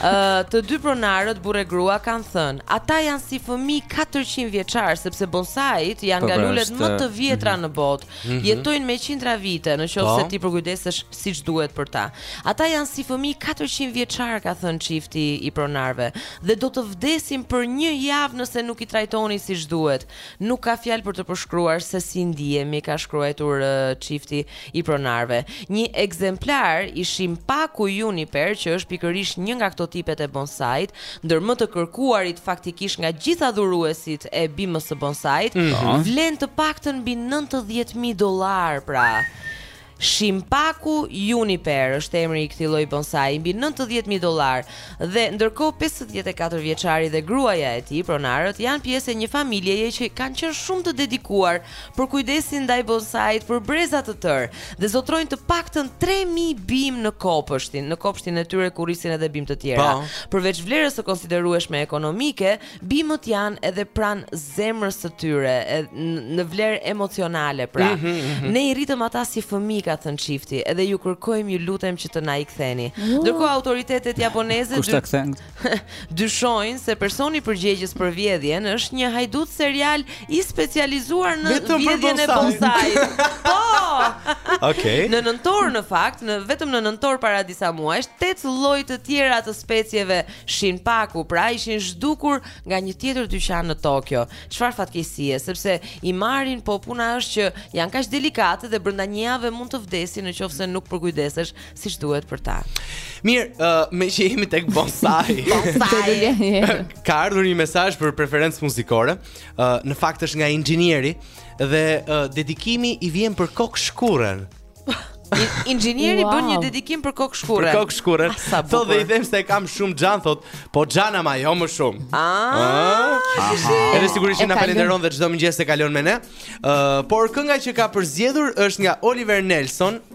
Ë, të dy pronarët burrë e grua kanë thënë, ata janë si fëmijë 400 vjeçar sepse bonsait janë Po, nga pra, lulet është, më të vjetra në botë. -hmm. jetojnë me qindra vite në qoftë se po. ti përkujdesesh siç duhet për ta. Ata janë si fëmijë 400 vjeçar, ka thënë çifti i pronarëve, dhe do të vdesin për një javë nëse nuk i trajtoni siç duhet. Nuk ka fjalë për të përshkruar se si ndihemi, ka shkruajtur çifti i pronarëve. Një ekzemplar i shimpaku juniper që është pikërisht një nga këto tipet e bonsait, Ndër më të kërkuarit faktikisht nga gjithë adhuruesit e bimës së bonsait, vlen të paktën mbi nëntëdhjetë mijë dollarë, pra, Shimpaku Juniper është emri i këtij lloji bonsai, mbi nëntëdhjetë mijë dollarë. Dhe, ndërkohë, pesëdhjetë e katër vjeçari dhe gruaja e tij, pronarët, janë pjesë e një familjeje që kanë qenë shumë të dedikuar për kujdesin ndaj bonsait për breza të tërë dhe zotërojnë të paktën 3000 bimë në kopështin, në kopshtin e tyre ku rrisin edhe bimë të tjera. Po. Përveç vlerës së konsiderueshme ekonomike, bimët janë edhe pranë zemrës së tyre, e- n- në vlerë emocionale pra. Mhm, mhm. Ne i rritëm ata si fëmijë, ka thënë çifti, edhe ju kërkojmë, ju lutem që të na i ktheni. Ndërkohë autoritetet japoneze Kush ta dy- kthen? dyshojnë se personi përgjegjës për vjedhjen është një hajdut serial i specializuar në vjedhjen e bonsait. Po. Okej. Në nëntor në fakt, në vetëm në nëntor para disa muajsh, tetë lloj të tjera të specieve shinpaku, pra ishin zhdukur nga një tjetër dyqan në Tokyo. Çfarë fatkeqësie, sepse i marrin po puna është që janë kaq delikate dhe brenda një jave mund të vdesin në qoftë se nuk përkujdesesh siç duhet për ta. Mirë, uh, meqë jemi tek bonsai. bonsai. ka ardhur një mesazh për preferencë muzikore. Uh, në fakt është nga inxhinieri dhe uh, dedikimi vjen për kokëshkurrën. Inxhinieri wow. bën një dedikim për kokëshkurrën. Për kokëshkurrën. Ah, thotë dhe i them se e kam shumë xhan, thotë, po xhan ama jo më shumë. Ah. ah. Edhe sigurisht që na falënderon dhe çdo mëngjes e kalon me ne. Ë, uh, por kënga që ka përzgjedhur është nga Oliver Nelson,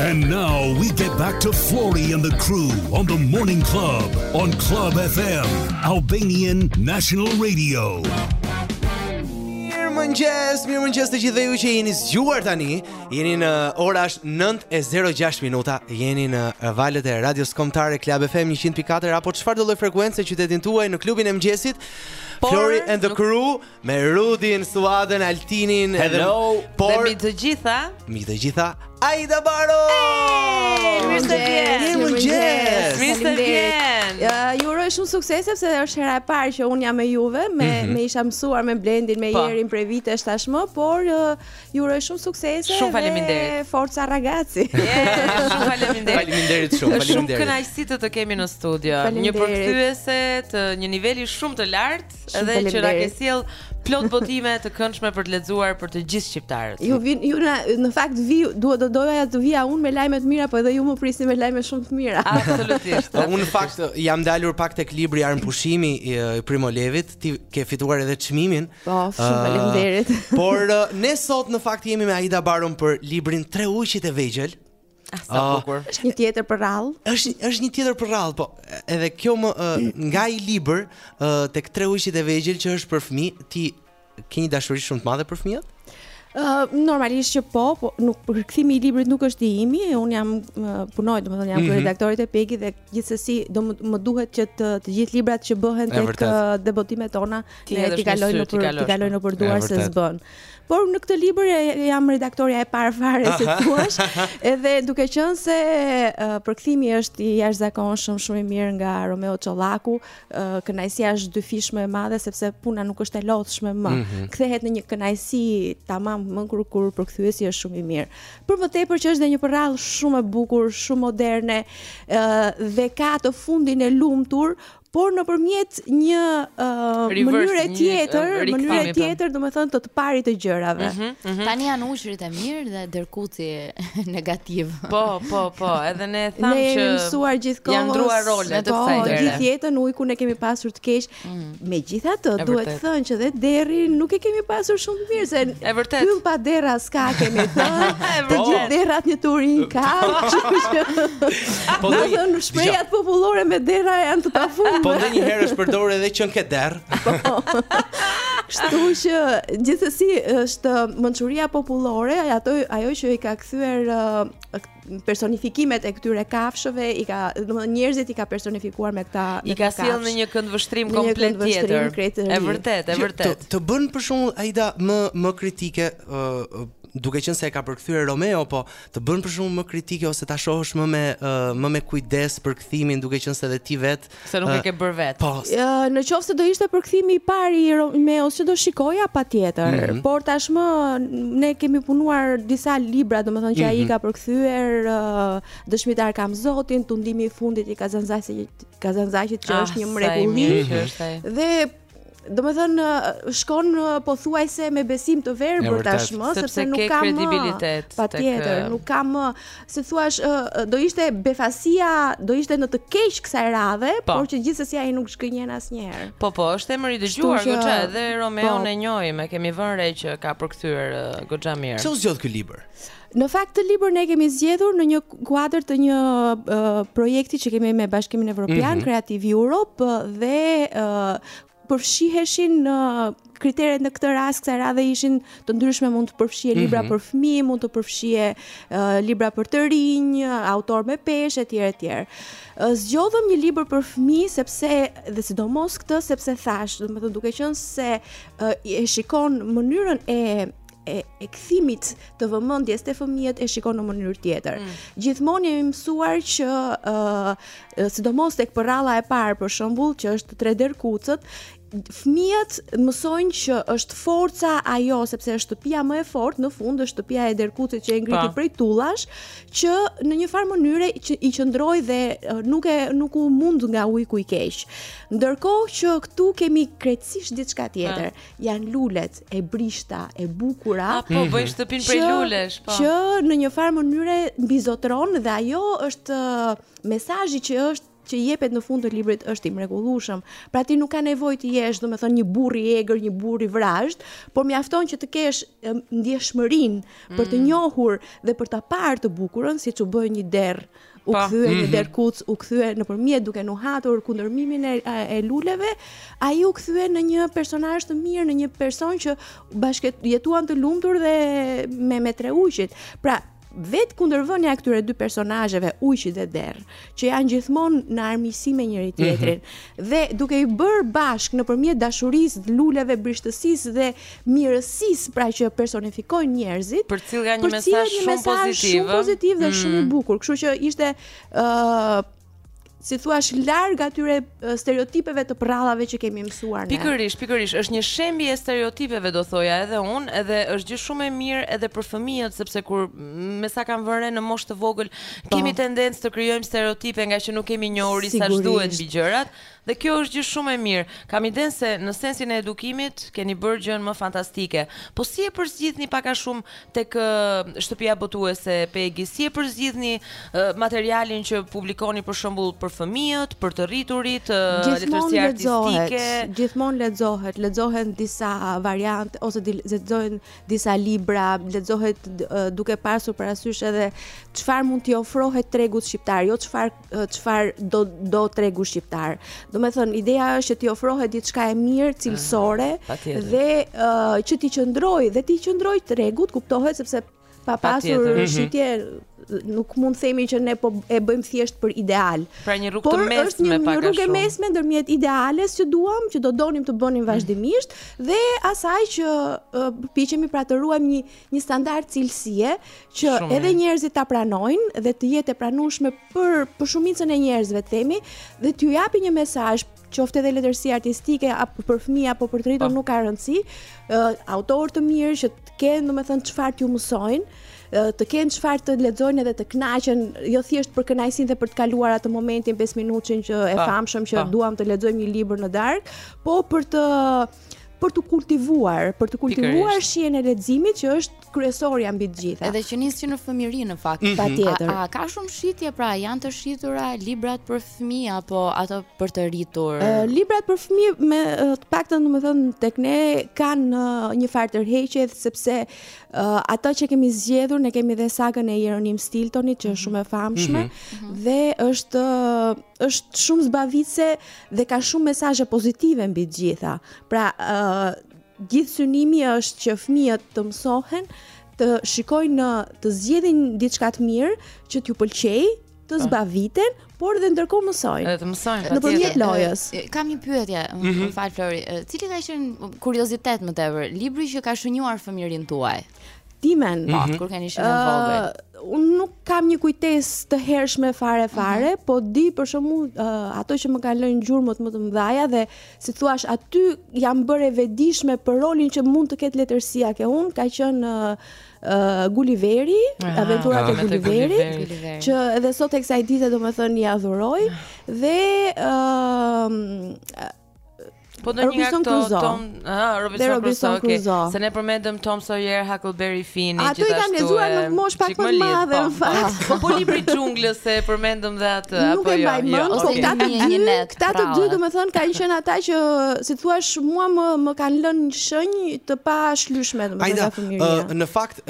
And now we get back to Flori and the crew on the morning club on Club FM, Albanian National Radio. Mirëmëngjes, mirëmëngjes të gjithëve ju që jeni zgjuar tani. Jeni në ora është 9:06 minuta. Jeni në valët e Radios Kombëtare Club FM 100.4 apo çfarëdo lloj frekuence në qytetin tuaj në klubin e mëngjesit. Flori and the crew. Nuk Me Rudin, Suaden, Altinin Hello edhe, por, Dhe mbi të gjitha Mbi të gjitha Aida Baro Mirë se vjen Mirëmëngjes Mirë se vjen Ju uroj shumë suksese sepse është hera e parë që unë jam me juve Me, mm -hmm. isha mësuar me Blendin Me po. Jerin prej vitesh tashmë Por uh, ju uroj shumë suksese Shumë faleminderit Dhe forza ragazzi yeah, Shumë faleminderit Faleminderit shumë Shumë kënaqësi të të kemi në studio Një përkthyese të një niveli shumë të lartë Edhe që na ke sjellë plot botime të këndshme për të lexuar për të gjithë shqiptarët. Ju vin ju na në fakt vi duhet të doja të vija unë me lajme të mira, po edhe ju më prisni me lajme shumë të mira. Absolutisht. unë në fakt jam ndalur pak tek libri Armëpushimi i, i Primo Levit, ti ke fituar edhe çmimin. Po, shumë uh, faleminderit. por ne sot në fakt jemi me Aida Baron për librin Tre ujqit e vegjël. Ah, sa ah, bukur. Është një tjetër për rall. Është është një tjetër për rall, po edhe kjo më uh, nga i libër uh, tek tre ujqit e vegjël që është për fëmijë, ti ke një dashuri shumë të madhe për fëmijët? Uh, normalisht që po, po nuk përkthimi i librit nuk është i imi, un jam uh, punoj, domethënë jam mm -hmm. redaktore te Pegi dhe gjithsesi do më, më duhet që të të gjithë librat që bëhen tek te botimet tona, t'i ne t'i kaloj nëpër t'i kaloj nëpër duar se s'bën. Por në këtë libër jam redaktorja e parë fare si thua. Edhe duke qenë se uh, përkthimi është i jashtëzakonshëm, shumë i mirë nga Romeo Çollaku, uh, kënaqësia është dyfish më e madhe sepse puna nuk është e lodhshme më. Mm -hmm. Kthehet në një kënaqësi tamam më kur kur përkthyesi është shumë i mirë. Për më tepër që është dhe një përrallë shumë e bukur, shumë moderne, uh, dhe ka atë fundin e lumtur, por nëpërmjet një uh, mënyre tjetër, uh, mënyre tjetër, domethënë të të parit të gjërave. Mm -hmm, mm -hmm. Tani janë ujqrit e mirë dhe derrkuci negativ. Po, po, po, edhe ne thamë që ne jemi mësuar gjithë kohës janë ndërruar rolet kësaj here. Po, gjithë jetën ujkun e kemi pasur të keq. Mm. Megjithatë, duhet thënë që dhe derrin nuk e kemi pasur shumë të mirë se e vërtetë pyll pa derra s'ka kemi thënë të gjithë derrat një turi kanë po domethënë shprehjet popullore me derra janë të pafundme po ndonjëherë është përdorur edhe qen ke derr po. Kështu që gjithsesi është mençuria popullore, ato ajo që i ka kthyer personifikimet e këtyre kafshëve i ka domethënë njerëzit i ka personifikuar me këta me i ka sjellë në një këndvështrim komplet tjetër e vërtetë e vërtetë të, të bën për shembull Aida më më kritike uh, duke qenë se e ka përkthyer Romeo, po të bën për shembull më kritike ose ta shohësh më me uh, më me kujdes përkthimin, duke qenë se edhe ti vetë Se nuk e ke bërë vetë. Po. Në qoftë se do ishte përkthimi i parë i Romeos që do shikoja patjetër, mm -hmm. por tashmë ne kemi punuar disa libra, domethënë që mm -hmm. ai mhm. ka përkthyer uh, Dëshmitar kam Zotin, Tundimi i fundit i Kazanzaqit, Kazanzaqit që ah, është një mrekulli. Dhe domethënë shkon pothuajse me besim të verbër tashmë sepse nuk ka kredibilitet patjetër nuk ka më si të thuash do ishte befasia do ishte në të keq kësaj radhe po. por që gjithsesi ai nuk zhgënjen asnjëherë po po është emër i dëgjuar goxha dhe Romeon po. e njohim e kemi vënë re që ka përkthyer goxha mirë pse u zgjodh ky libër Në fakt këtë libër ne e kemi zgjedhur në një kuadër të një uh, projekti që kemi me Bashkimin Evropian, mm -hmm. Creative Europe dhe uh, përfshiheshin në kriteret në këtë rast kësaj radhe ishin të ndryshme mund të përfshihej libra mm -hmm. për fëmijë, mund të përfshihej uh, libra për të rinj, autorë me peshë etj etj. Uh, zgjodhëm një libër për fëmijë sepse dhe sidomos këtë sepse thashë, domethënë duke qenë se uh, e shikon mënyrën e e, e kthimit të vëmendjes te fëmijët e shikon në mënyrë tjetër. Mm. Gjithmonë jemi mësuar që ë uh, sidomos tek përralla e parë për shembull që është tre derkucët, fëmijët mësojnë që është forca ajo sepse është shtëpia më e fortë në fund është shtëpia e derkucit që e ngriti prej tullash që në një farë mënyre që i qëndroi dhe nuk e nuk u mund nga ujku i keq. Ndërkohë që këtu kemi krejtësisht diçka tjetër. Pa. janë lulet e brishta e bukura. A po bën mhm. shtëpinë prej lulesh, po. Që në një farë mënyre mbizotron dhe ajo është uh, mesazhi që është që jepet në fund të librit është i mrekullueshëm. Pra ti nuk ka nevojë të jesh, domethënë një burrë i egër, një burrë i vrazhdë, por mjafton që të kesh um, ndjeshmërinë për të mm. njohur dhe për ta parë të bukurën, siç u bë një derr u po. kthye në mhm. derkuc, u kthye nëpërmjet duke nuhatur kundërmimin e, e luleve, ai u kthye në një personazh të mirë, në një person që bashkëjetuan të lumtur dhe me me tre ujqit. Pra, vetë kundërvënia e këtyre dy personazheve ujqit dhe derr, që janë gjithmonë në armiqësi me njëri mhm. tjetrin mm -hmm. dhe duke i bërë bashkë nëpërmjet dashurisë, luleve, brishtësisë dhe mirësisë, pra që personifikojnë njerëzit, përcjellin një mesazh shumë pozitiv, shumë pozitiv dhe mm. shumë i mm. bukur. Kështu që ishte ë uh, si të thuash larg atyre stereotipeve të përrallave që kemi mësuar ne. Pikërisht, pikërisht, është një shembje e stereotipeve do thoja edhe unë, edhe është gjë shumë e mirë edhe për fëmijët sepse kur me sa kam vënë re në moshë të vogël, po. Po. kemi tendencë të krijojmë stereotipe ngaqë nuk kemi njohuri sa duhet mbi gjërat. Dhe kjo është gjë shumë e mirë. Kam idenë se, në sensin e edukimit, keni bërë gjënë më fantastike. Po si e përzgjidhni pak a shumë tek shtëpia botuese, Pegi, si e përzgjidhni materialin që publikoni për shembull për fëmijët, për të rriturit, letërsi artistike? Gjithmonë lexohet, lexohen disa variante ose lexohen disa libra, lexohet duke pasur parasysh edhe çfarë mund t'i ofrohet tregut shqiptar, jo çfarë çfarë do do tregu shqiptar. Domethënë ideja është që t'i ofrohet diçka e mirë, cilësore dhe uh, që t'i qëndrojë dhe t'i qëndrojë tregut, kuptohet sepse pa pasur mhm. shitje nuk mund të themi që ne po e bëjmë thjesht për ideal. Pra një rrugë të mesme pak a shumë. Por është një rrugë e mesme ndërmjet ideales që duam, që do donim të bënim vazhdimisht dhe asaj që uh, përpiqemi pra të ruajmë një një standard cilësie që Shumë edhe njerëzit ta pranojnë dhe të jetë e pranueshme për për shumicën e njerëzve të themi dhe t'ju japë një mesazh qoftë edhe letërsi artistike apo për fëmijë apo për të rritur po. nuk ka rëndësi, uh, autorë të mirë që të kenë domethënë çfarë t'ju mësojnë, të kenë çfarë të lexojnë edhe të kënaqen, jo thjesht për kënaqësinë dhe për të kaluar atë momentin 5 minutëshin e famshëm që duam të lexojmë një libër në darkë, po për të për të kultivuar, për të kultivuar shijen e leximit që është kryesorja mbi të gjitha. Edhe që nis që në fëmijëri në fakt. Mm -hmm. Patjetër. A, a ka shumë shitje pra janë të shitura librat për fëmijë apo ato për të rritur? Uh, librat për fëmijë me të paktën domethënë tek ne kanë uh, një farë tërheqje sepse uh, ato që kemi zgjedhur ne kemi dhe sagën e Jeronim Stiltonit që është mhm. shumë e famshme mm -hmm. dhe është uh, është shumë zbavitse dhe ka shumë mesazhe pozitive mbi të gjitha. Pra, ë uh, gjithë synimi është që fëmijët të mësohen të shikojnë të zgjedhin diçka të mirë që t'u pëlqejë, të po. zbaviten, por dhe ndërkohë mësojnë. Edhe të mësojnë nëpërmjet lojës. Kam një pyetje, mm -hmm. më fal Flori, cili ka qenë kuriozitet më tepër, libri që ka shënjuar fëmijërinë tuaj? Timen. Po, kur keni qenë e vogël. Unë nuk kam një kujtesë të hershme fare fare, mhm. po di për shembull ato që më kanë lënë gjurmët më të mëdha dhe si të thuash aty jam bërë e vetëdijshme për rolin që mund të ketë letërsia ke unë, ka qenë uh, Gulliveri, ah, aventurat e Gulliverit, që edhe sot e kësaj dite domethënë i adhuroj, ah. dhe uh, Po do një nga këto Tom, ah, Robinson, Robinson Crusoe. Okay. Se ne përmendëm Tom Sawyer, Huckleberry Finn, gjithashtu. Ato i kam lexuar në moshë pak më të madhe në po. fakt. Po po libri i xhunglës se përmendëm dhe atë apo jo. Nuk e mbaj jo, mend, ose ta një një net. Këta të dy, domethënë, kanë qenë ata që si të thuash mua më më kanë lënë shenjë të pashlyeshme domethënë nga fëmijëria. Në fakt,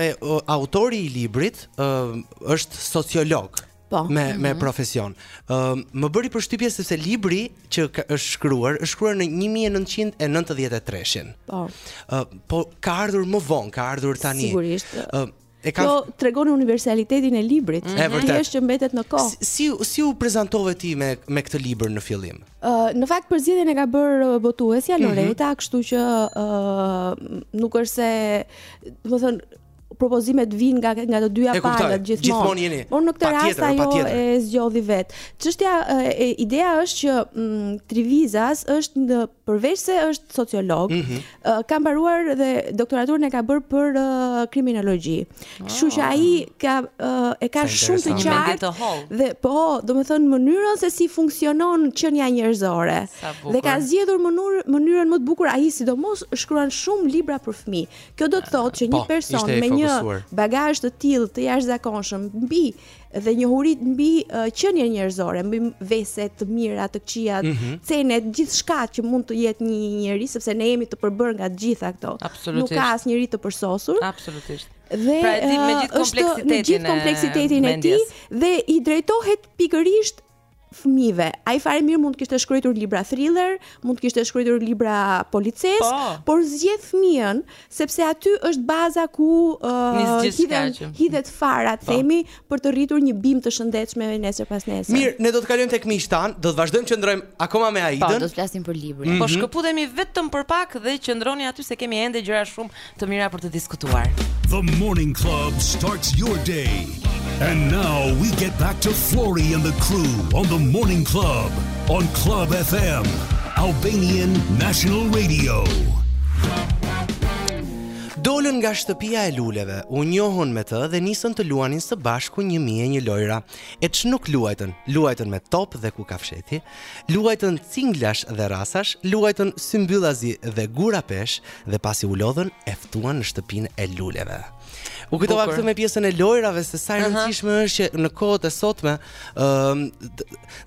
autori i librit është sociolog. Po. Me mm -hmm. me mhm. profesion. Ëm uh, më bëri përshtypje sepse libri që është shkruar, është shkruar në 1993-shin. Po. Ëm uh, po ka ardhur më vonë, ka ardhur tani. Sigurisht. Ëm uh, E ka Kjo tregon universalitetin e librit. Mm -hmm. Ai është që mbetet në kohë. Si, si si u prezantove ti me me këtë libër në fillim? Ë uh, në fakt përzgjedhjen e ka bërë uh, botuesja mhm. Loreta, mm -hmm. kështu që ë uh, nuk është se, domethënë propozimet vijnë nga nga të dyja palët gjithmonë. Gjithmonë jeni. Por në këtë rast ajo e zgjodhi vet. Çështja e ideja është që mm, Trivizas është në përveçse është sociolog, mm -hmm. ka mbaruar dhe doktoraturën e ka bërë për uh, kriminologji. Ah. Kështu oh. që ai ka uh, e ka shumë të qartë dhe po, domethënë mënyrën se si funksionon qenia njerëzore. Dhe ka zgjedhur mënyrën më të bukur ai sidomos shkruan shumë libra për fëmijë. Kjo do të thotë që një po, person me një bagazh të tillë të jashtëzakonshëm mbi dhe njohuritë mbi uh, qenien njerëzore, mbi veset të mira, të këqija, mm -hmm. cenet, gjithçka që mund të jetë një njeri, sepse ne jemi të përbërë nga të gjitha këto. Nuk ka asnjeri të përsosur. Absolutisht. Dhe pra, uh, është në gjithë kompleksitetin e tij dhe i drejtohet pikërisht fëmijëve. Ai fare mirë mund të kishte shkruar libra thriller, mund të kishte shkruar libra policesk, po. por zgjedh fëmijën sepse aty është baza ku uh, hidhen hidhet fara, po. themi, për të rritur një bimë të shëndetshme nesër pas nesër. Mirë, ne do të kalojmë tek miqtë tanë, do të vazhdojmë qëndrojmë akoma me Aidën. Po, do të flasim për librin. Mm -hmm. Po shkëputemi vetëm për pak dhe qëndroni aty se kemi ende gjëra shumë Të mira për të diskutuar. The Morning Club starts your day. And now we get back to Flori and the crew on the Morning Club on Club FM, Albanian National Radio. Dolën nga shtëpia e luleve, u njohën me të dhe nisën të luanin së bashku një mijë e një lojra. E ç'nuk luajtën, luajtën me top dhe kukafshehti, Luajtën cinglash dhe rrasash, luajtën symbyllazi dhe gurapeshë dhe pasi u lodhën e ftuan në shtëpinë e luleve. U kujtova këtë me pjesën e lojrave se sa e rëndësishme është që në kohët e sotme, ë, um,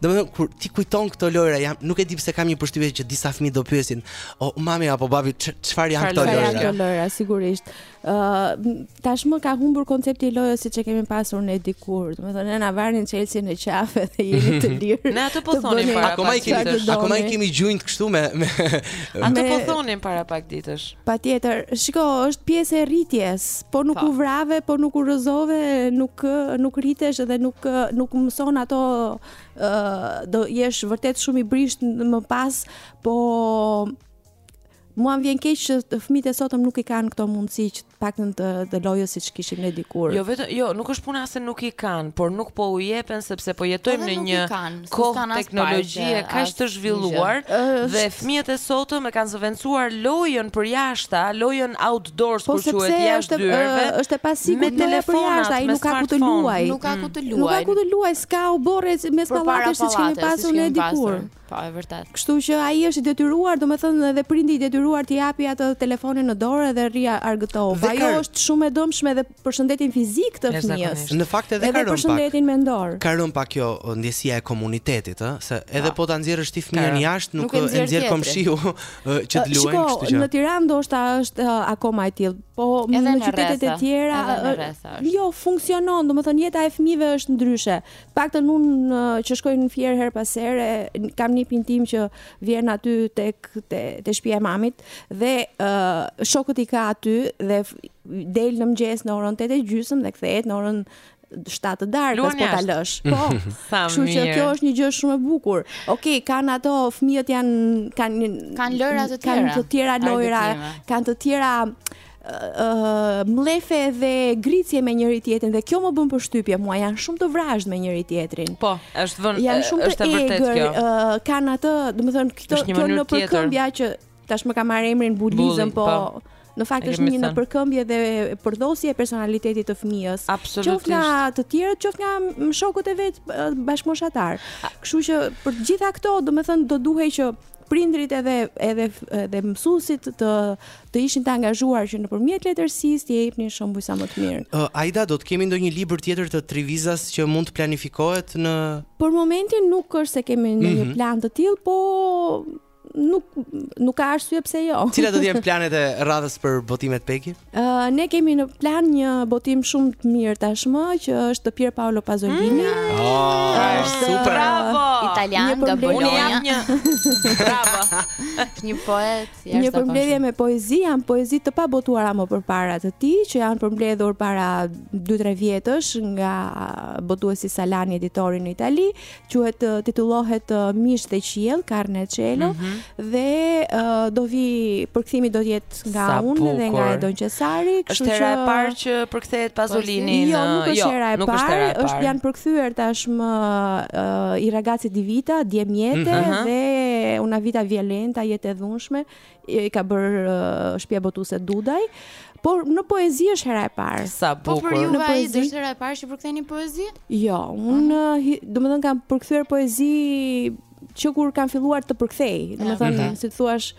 domethënë kur t'i kujton këto lojra, a nuk e di pse kam një përshtypje që disa fëmijë do pyesin, "O mami apo babi, çfarë janë këto lojra?" Këto lojra sigurisht. tashmë ka humbur koncepti i lojës siç e kemi pasur ne dikur. Domethënë ne na varnin çelësin në qafë dhe jeni të lirë. Ne atë po thonim para pak ditësh. Akoma kemi, i kemi gjunjët kështu me me Atë po thonim para pak ditësh. Patjetër. Shiko, është pjesë e rritjes. Po nuk po. u vrave, po nuk u rrëzove, nuk nuk rritesh dhe nuk nuk mëson ato do jesh vërtet shumë i brishtë më pas, po Mua më vjen keq që fëmijët e sotëm nuk i kanë këto mundësi që të paktën të, të lojës siç kishim ne dikur. Jo vetëm, jo, nuk është puna se nuk i kanë, por nuk po u jepen sepse po jetojmë në një kohë teknologjie kaq të zhvilluar dhe fëmijët e sotëm e kanë zëvendësuar lojën përjashta, lojën outdoors po, kur quhet jashtë dyerve. Po sepse është e pasigurt me telefonat, ai nuk ka ku të luajë. Nuk ka ku të luajë. Nuk ka ku të luajë, s'ka oborre mes pallateve siç kemi pasur ne dikur. Po, e vërtetë. Kështu që ai është i detyruar, domethënë edhe prindi i detyruar t'i japi atë telefonin në dorë edhe rri argëtohu. Po ajo është shumë e dëmshme edhe për shëndetin fizik të fëmijës. Në fakt edhe, edhe ka rënë pak. Edhe për shëndetin mendor. Ka rënë pak kjo ndjesia e komunitetit, ëh, se edhe po, po ta nxjerrësh ti fëmijën jashtë, nuk, nuk e nxjerr komshiu që të luajë kështu që. Shiko, në Tiranë ndoshta është akoma e tillë, po në qytetet e tjera jo funksionon, domethënë jeta e fëmijëve është ndryshe. Të paktën unë që shkoj në Fier herë pas here, kam nipin tim që vjen aty tek te te shtëpia e mamit dhe uh, shokët i ka aty dhe del në mëngjes në orën 8 e gjysmë dhe kthehet në orën shtatë të darkës po ta lësh. Po. Kështu që kjo është një gjë shumë e bukur. Okej, okay, kanë ato fëmijët janë kanë kanë lojra të tjera. Kanë të tjera lojra, kanë të tjera uh, mllefe dhe grindje me njëri-tjetrin dhe kjo më bën përshtypje mua janë shumë të vrazhdë me njëri-tjetrin. Po, është vën janë shumë është e vërtetë kjo. Uh, kanë atë, domethënë këto kjo nëpërkëmbja që tashmë ka marrë emrin bulizëm, po, po. Në fakt është një nëpërkëmbje dhe përdhosje e personalitetit të fëmijës. Qoftë nga të tjerët, qoftë nga shokët e vet bashkëmoshatarë. Kështu që për të gjitha këto, domethënë do duhej që prindërit edhe edhe edhe mësuesit të të ishin të angazhuar që nëpërmjet letërsisë t'u jepnin shembuj sa më të mirë. Uh, Aida, do të kemi ndonjë libër tjetër të Trivizas që mund të planifikohet në Për momentin nuk është se kemi ndonjë mm -hmm. plan të tillë, po nuk nuk ka arsye pse jo. Cilat do të jenë planet e radhës për botimet Pegi? Uh, ne kemi në plan një botim shumë të mirë tashmë që është të Pier Paolo Pasolini. Mm. Oh, është super. Bravo. Italian një nga Bologna. Një... Bravo. një poet. Një përmbledhje me poezi, janë poezi të pabotuara më përpara të tij që janë përmbledhur para 2-3 vjetësh nga botuesi Salani editori në Itali. quhet titullohet Mish dhe Qiell, Carne e Cielo mm -hmm. dhe uh, do vijë përkthimi do të jetë nga unë dhe nga Edon Qesari, kështu që është hera e parë që përkthehet Pazolini jo, në nuk është jo, hera e parë, është hera e parë. Është janë përkthyer tashmë uh, I ragazzi di vita, Djem jete mm -hmm. dhe Una Vita Violenta, jetë e dhunshme, i ka bërë uh, shtëpia botuese Dudaj, por në poezi është hera e parë. Sa bukur. Po për ju në poezi është hera e parë që përktheni poezi? Jo, unë uh -huh. Uh, domethënë kam përkthyer poezi që kur kam filluar të përkthej, domethënë uh -huh. si të thuash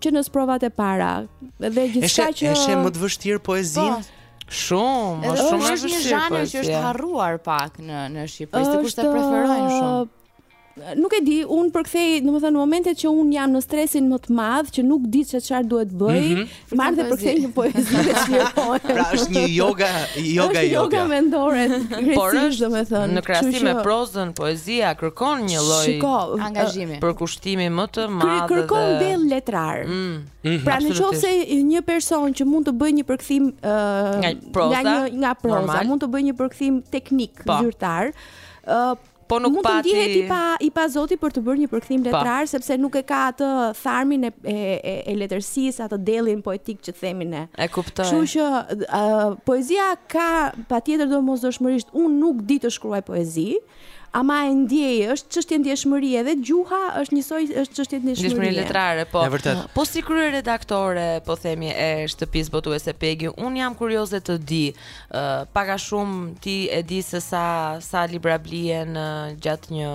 që në sprovat e para dhe gjithçka që është është më të vështirë poezinë. Po, Shumë, është shumë e vështirë. Është një zhanër që është harruar pak në në Shqipëri, sikur s'e preferojnë shumë. Nuk e di, unë përkthej, domethënë në momentet që unë jam në stresin më të madh, që nuk di se çfarë duhet të bëj, mm -hmm. marr dhe përkthej një poezi. Shkëlqyer. pra është një yoga, yoga, është yoga mendore. Por është, domethënë, në krahasim me prozën, poezia kërkon një lloj angazhimi, përkushtimi më të madh. Kërkon dhe... dell letrar. Mm -hmm. Pra në qoftë se një person që mund të bëjë një përkthim uh, nga proza, nga, një, nga proza, mund të bëjë një përkthim teknik po. zyrtar, Po mund të ndihet i pa i pazoti për të bërë një përkthim letrar sepse nuk e ka atë tharmin e e, e, e letërsisë, atë dellin poetik që themi ne. E kuptoj. Kështu që uh, poezia ka patjetër domosdoshmërisht unë nuk di të shkruaj poezi, ama e ndjej, është çështje ndjeshmërie edhe gjuha është njësoj është çështje ndjeshmërie. Ndjeshmëri letrare, po. e vërtetë. Po si kryeredaktore, po themi e shtëpisë botuese Pegi, unë jam kurioze të di, pak a shumë ti e di se sa sa libra blien gjatë një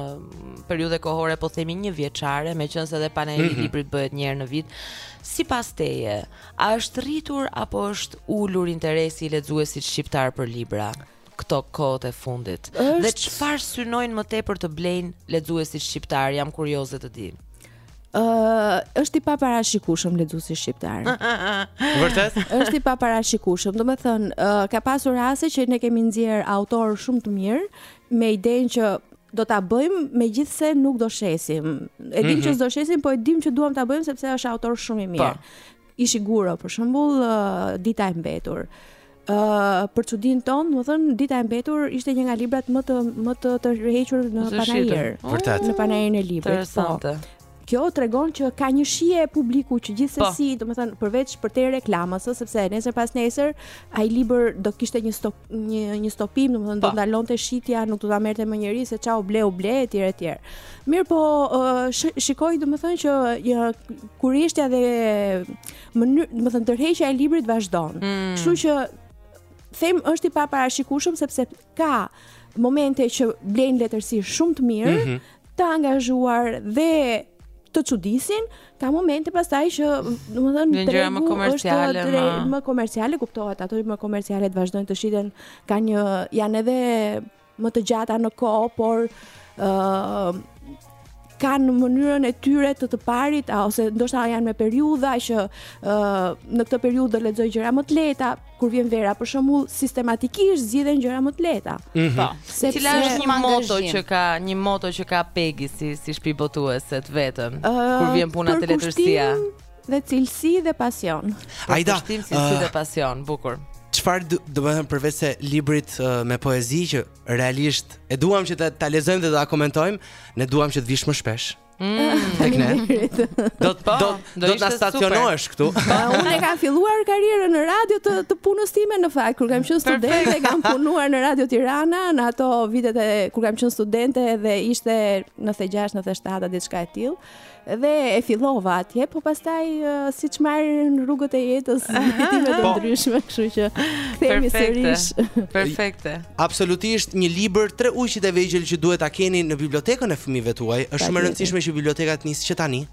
periudhe kohore, po themi një vjeçare, meqenëse edhe panairi mm -hmm. librit bëhet një herë në vit. Sipas teje, a është rritur apo është ulur interesi i lexuesit shqiptar për libra? këto kohët e fundit. Është... Dhe çfarë synojnë më tepër të blejnë lexuesit shqiptar? Jam kurioze të di. Ë, është i paparashikueshëm lexuesi shqiptar. Vërtet? Është i paparashikueshëm. Domethënë, ë, ka pasur raste që ne kemi nxjerrë autorë shumë të mirë me idenë që do ta bëjmë megjithëse nuk do shesim. E dim mm -hmm. që mhm. s'do shesim, po e dim që duam ta bëjmë sepse është autor shumë i mirë. Po. Po. Ishiguro, për shembull, Dita e mbetur. Ë uh, për çudinë tonë, domethënë Dita e mbetur ishte një nga librat më të më të tërhequr në panair. Vërtet. Në panairin e librit. Po. Interesante. Po. Kjo tregon që ka një shije e publiku që gjithsesi, po. domethënë përveç përtej reklamës, sepse nesër pasnesër ai libër do kishte një stop një një stopim, domethënë do po. ndalonte shitja, nuk do ta merrte më njeri se ç'u ble u ble etj etj. Mirëpo, shikoj domethënë që ja, kureshtja domethënë, domethënë tërheqja e librit vazhdon. Mm. Kështu që them është i paparashikueshëm sepse ka momente që blejnë letërsi shumë të mirë, mm -hmm. të angazhuar dhe të çudisin, ka momente pastaj që domethënë gjëra më komerciale, është tre, më... më komerciale kuptohet, ato më komerciale të vazhdojnë të shiten, ka një janë edhe më të gjata në kohë, por ë uh, kanë mënyrën e tyre të të parit a ose ndoshta janë me periudha që ë uh, në këtë periudhë do lexoj gjëra më të lehta, kur vjen vera për shembull sistematikisht zgjidhen gjëra më të lehta. Mm -hmm. Po. Se cila është një moto që ka një moto që ka Pegi si si shpi botuese të vetën uh, kur vjen puna te letërsia. Dhe cilësi dhe pasion. Ajde, cilësi dhe cilësi dhe pasion, bukur. Çfarë do të them përveç se librit uh, me poezi që realisht e duam që ta, ta lexojmë dhe ta komentojmë, ne duam që të vijsh më shpesh. Mm. Tek ne. Do të po, do do të na stacionohesh këtu. Po, unë e kam filluar karrierën në radio të të punës time në fakt kur kam qenë studente kam punuar në Radio Tirana në ato vitet e kur kam qenë studente dhe ishte 96 97 diçka e tillë. Dhe e fillova atje, po pastaj uh, siç marrin rrugët e jetës, drejtime të po. ndryshme, kështu që kthehemi sërish. Perfekte. Absolutisht një libër tre ujqit e vegjël që duhet ta keni në bibliotekën e fëmijëve tuaj. Është shumë e rëndësishme që biblioteka të nisë që tani.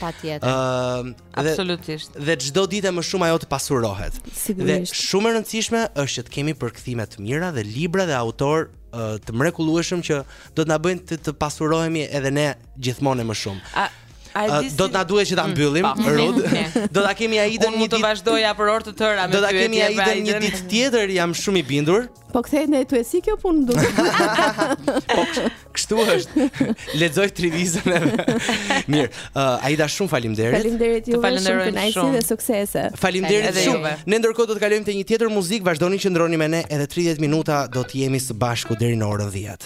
Patjetër. Ëm, uh, absolutisht. Dhe çdo ditë më shumë ajo të pasurohet. Sigurisht. Dhe shumë e rëndësishme është që të kemi përkthime të mira dhe libra dhe autorë të mrekullueshëm që do të na bëjnë të, të pasurohemi edhe ne gjithmonë e më shumë. A do të na duhet që ta mm, mbyllim po. Rod. Do ta kemi Aidën një ditë. Mund të vazhdoja për orë të tëra me ty. Do ta kemi Aidën një ditë tjetër, jam shumë i bindur. Po kthehet në tiramisu kjo punë do. Po kështu është. Lexoj trivizën e. Mirë, uh, Aida shumë faleminderit. Faleminderit ju. Falenderoj shumë. Faleminderit dhe suksese. Faleminderit shumë. Ne ndërkohë do të kalojmë te një tjetër muzikë, vazhdoni qëndroni me ne edhe 30 minuta do të jemi së bashku deri në orën 10.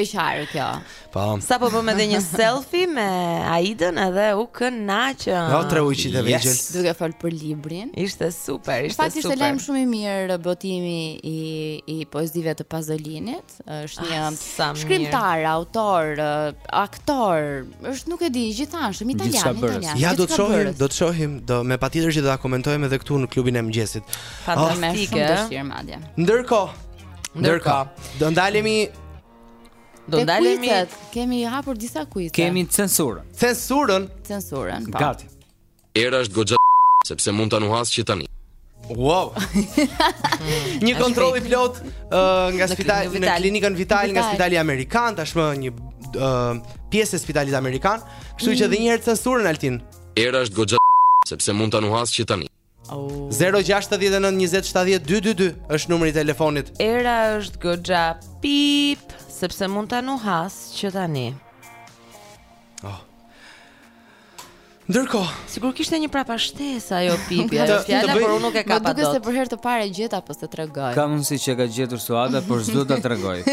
beqar kjo. Po. Sapo bëm edhe një selfie me Aidën edhe u kënaqëm. Jo tre ujit e vegjël. Yes. Duke fol për librin. Ishte super, ishte super. Fakt ishte lajm shumë i mirë botimi i i poezive të Pazolinit. është një ah, shkrimtar, autor, aktor, është nuk e di, gjithashtu një italian, një italian. Ja do të shohim, do të shohim, domethënë patjetër që do ta komentojmë edhe këtu në klubin e mëngjesit. Fantastike, oh, shumë madje. Ndërkohë, ndërkohë, do ndalemi Do ndalemi. Kemi hapur disa kuize. Kemi censurën. Censurën. Censurën. Po. Gati. Era është goxha sepse mund ta nuhas që tani. Wow. një kontroll i plot uh, nga spitali në klinikën Vital nga spitali amerikan tashmë një uh, pjesë e spitalit amerikan, kështu që edhe një herë censurën Altin. Era është goxha sepse mund ta nuhas që tani. Oh. 0-6-9-20-70-2-2-2 është numri telefonit Era është goxha pip Sepse mund ta nuhas që tani oh. Ndërkohë, sikur kishte një prapashtesë ajo Pipi, ajo fjala bëj... por unë nuk e kapa dot. Duket se për herë të parë e gjeta po s'e tregoj. Ka mundsi që e ka gjetur Suada, por s'do ta tregojë.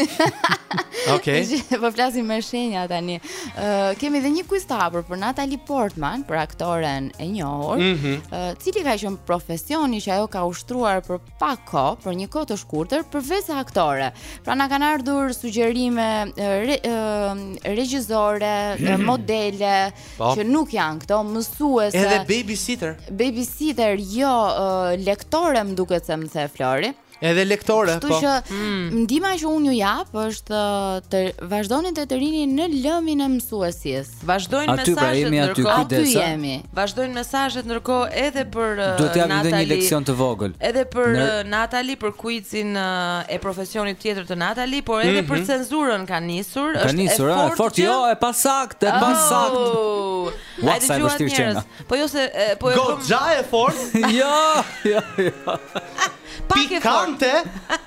Okej. Okay. Po flasim me shenja tani. Ë uh, kemi edhe një quiz të hapur për Natalie Portman, për aktoren e njohur. Mm -hmm. uh, cili ka qenë profesioni që ajo ka ushtruar për pak kohë, për një kohë të shkurtër përveçse aktore. Pra na kanë ardhur sugjerime re, regjizore, mhm. modele po. që nuk janë këto, mësuese. Edhe babysitter. Babysitter, jo lektore, më duket se më the Flori. Edhe lektore, po. Kështu që hmm. ndihma që unë ju jap është të vazhdoni të të rrini në lëmin e mësuesisë. Vazhdojnë mesazhet pra jemi aty ndërkohë. Aty kujdes, jemi. Vazhdojnë mesazhet ndërkohë edhe për uh, Natali. Do të japim një leksion të vogël. Edhe për Në... Uh, Natali për kuizin uh, e profesionit tjetër të Natali, por edhe mm -hmm. për mhm. cenzurën kanë nisur. Ka është nisur, e fortë. Fort, që... Jo, e pasakt, e oh! pasakt. Oh! Ua, sa vështirë qenka. Po jo se po e bëm. Goxha e fort. jo, jo, jo. Pak e fort. Pikante.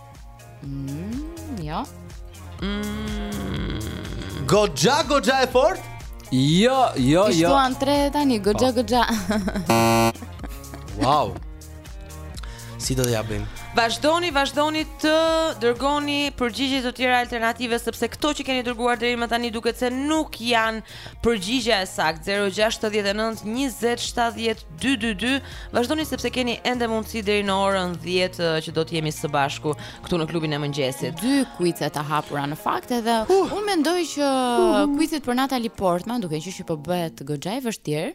Mm, jo. Mm. Goxha, goxha e fort? Jo, jo, jo. T'i shtuam tre tani, goxha, po. goxha. wow. Si do t'ia bëjmë? Vazhdoni, vazhdoni të dërgoni përgjigje të tjera alternative sepse këto që keni dërguar deri më tani duket se nuk janë përgjigja e saktë. 069 20 70 222 vazhdoni sepse keni ende mundësi deri në orën 10 që do të jemi së bashku këtu në klubin e mëngjesit. Dy kuice të hapura në fakt edhe uh, unë mendoj që uh, kuicit për Natali Portman, duke qenë që po bëhet goxha e vështirë,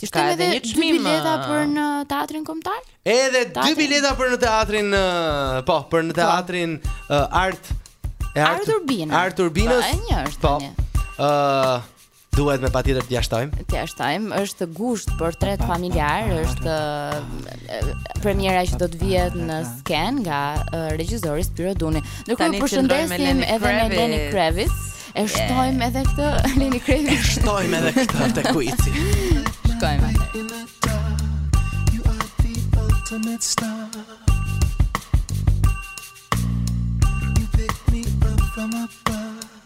t'i shtojmë edhe një dy bileta për në teatrin kombëtar? Edhe dy bileta për në teatrin po, për në po. teatrin uh, Art e Art ArTurbinës. ArTurbinës. Po, e një është. Po. Ëh, Duhet me patjetër t'ia shtojmë. T'ia shtojmë, është Gusht, portret familjar, është premiera që do të vihet në skenë nga regjizori Spiro Duni. Ndërkohë përshëndesim edhe me Lenny Kravitz. E shtojmë edhe këtë Lenny Kravitz. E shtojmë edhe këtë te kuici. Shkojmë. You are the ultimate star. You pick me up from above.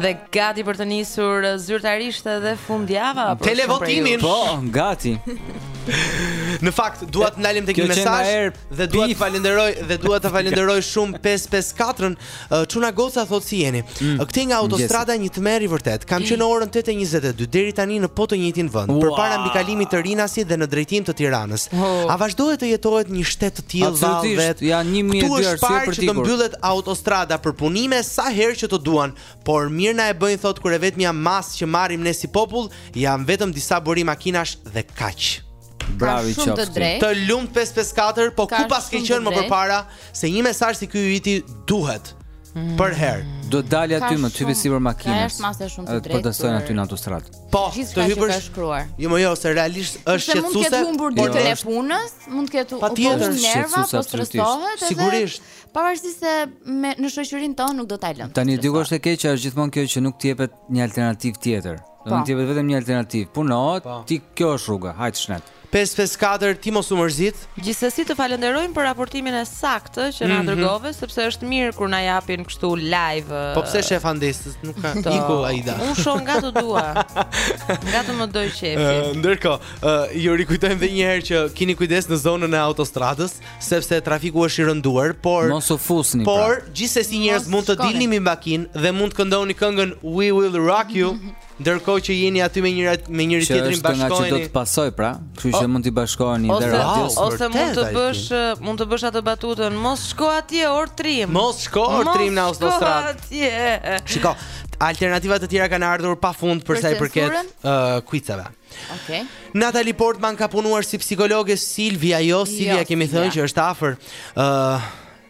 Dhe gati për të nisur zyrtarisht edhe fundjava për televotimin. Po, gati. Në fakt, dua të ndalim tek një mesazh dhe dua të falenderoj dhe dua të falenderoj shumë 554-ën. Çuna, goca thotë si jeni. Mm. Këtej nga autostrada një tmerr i vërtetë. Kam që në orën 8:22 deri tani në po të njëjtin vend, përpara mbikalimit të Rinasit dhe në drejtim të Tiranës. A vazhdohet të jetohet në një shtet të tillë vallë. Këtu është parë që të mbyllet autostrada për punime sa herë që të duan, por mirë na e bëjnë thotë kur e vetmja masë që marrim ne si popull janë vetëm disa bori makinash dhe kaq. Bravo shumë të drejtë. Të lumtë 554, po ku paske qenë më përpara se një mesazh si ky yti duhet. Mm. Përherë, do dalja ty më çipi sipër makinës. Është masë shumë të drejtë. Protesto aty në autostradë. Po, të gjithçka që hyrësh- ka shkruar. Jo, më jo, se realisht është Është se mund të ketë shqetësuese. humbur por ditën e është- punës, mund të ketë u Patjetër. humbur nerva, Shqetësuese po absolutisht. stresohet edhe Sigurisht. pavarësisht se me në shoqërinë tonë nuk do ta lëmë. Tani diku është e keqja është gjithmonë kjo që nuk të jepet një alternativë tjetër. Do Po. të jepet vetëm një alternativë. Punohet, Po. ti kjo është rruga. Hajt shnet. Pesë pesë katër ti mos u mërzit. Gjithsesi të falënderojmë për raportimin e saktë që na mhm. dërgove sepse është mirë kur na japin kështu live. Po pse shef andej, nuk ka iku Aida. Unë shoh nga të dua. Nga të ma dojë qefi. Ndërkohë, ju rikujtojmë edhe një herë që kini kujdes në zonën e autostradës sepse trafiku është i rënduar, por mos u fusni. Pra. Por gjithsesi njerëz mund të dilni me makinë dhe mund të këndoni këngën We Will Rock You. Ndërkohë që jeni aty me njëra me njëri tjetrin bashkoheni. Që është nga që do të pasoj pra, kështu që mund t'i bashkoheni dhe radios. Ose, ose mund të bësh mund të bësh atë batutën, mos shko atje or trim. Mos shko or trim në autostradë. Mos shko atje. Shiko, alternativa të tjera kanë ardhur pafund për sa i përket uh, kuicave. Okej. Okay. Natalie Portman ka punuar si psikologe Silvia, jo, jo Silvia jo, kemi thënë që është afër. Ëh, uh,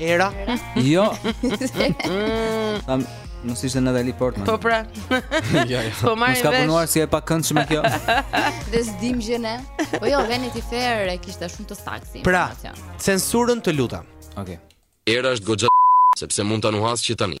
Era? Jo. Tam Mos ishte Natalie Portman. Po pra. Jo, jo. Po marrim vesh. Ka punuar si e pakëndshme kjo. Dhe s'dim gjë ne. Po jo, Vanity Fair e kishte shumë të saktë. Pra, censurën të lutam. Okej. Okay. Era është goxha sepse mund ta nuhasësh që tani.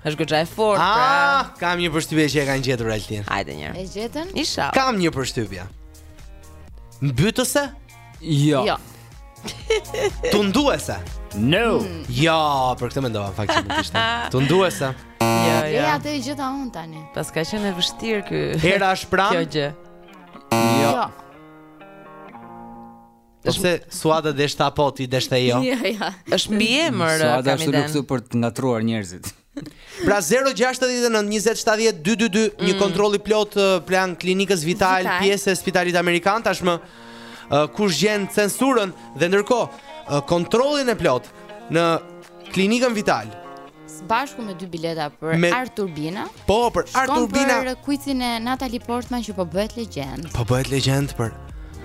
Është goxha e fortë. Pra. Ah, pra. kam një përshtypje që e kanë gjetur Altin. Hajde një. E gjetën? Isha. Kam një përshtypje. Mbytëse? Jo. Jo. Tunduese. No. Mm. Jo, për këtë mendova në fakt që nuk ishte. Tunduese. Jo, jo. Ja, atë e gjeta un tani. Paska qenë e vështirë ky. Era është pranë. Kjo gjë. Jo. jo. Po pse Suada deshte apo ti deshte jo? Jo, jo. Është mbiemër Suada Kamiden. është luksu për të ngatërruar njerëzit. Pra 069-2070-222 Një mm. kontroll i plotë pranë klinikës Vital, Vital. Pjesë e Spitalit Amerikan Tashmë kush gjen censurën Dhe ndërkohë kontrollin e plotë Në klinikën Vital Së bashku me dy bileta për me... Art Turbina. Po, për Art Turbina. Shkon për kuicin e Natalie Portman që po bëhet legjendë. Po bëhet legjendë për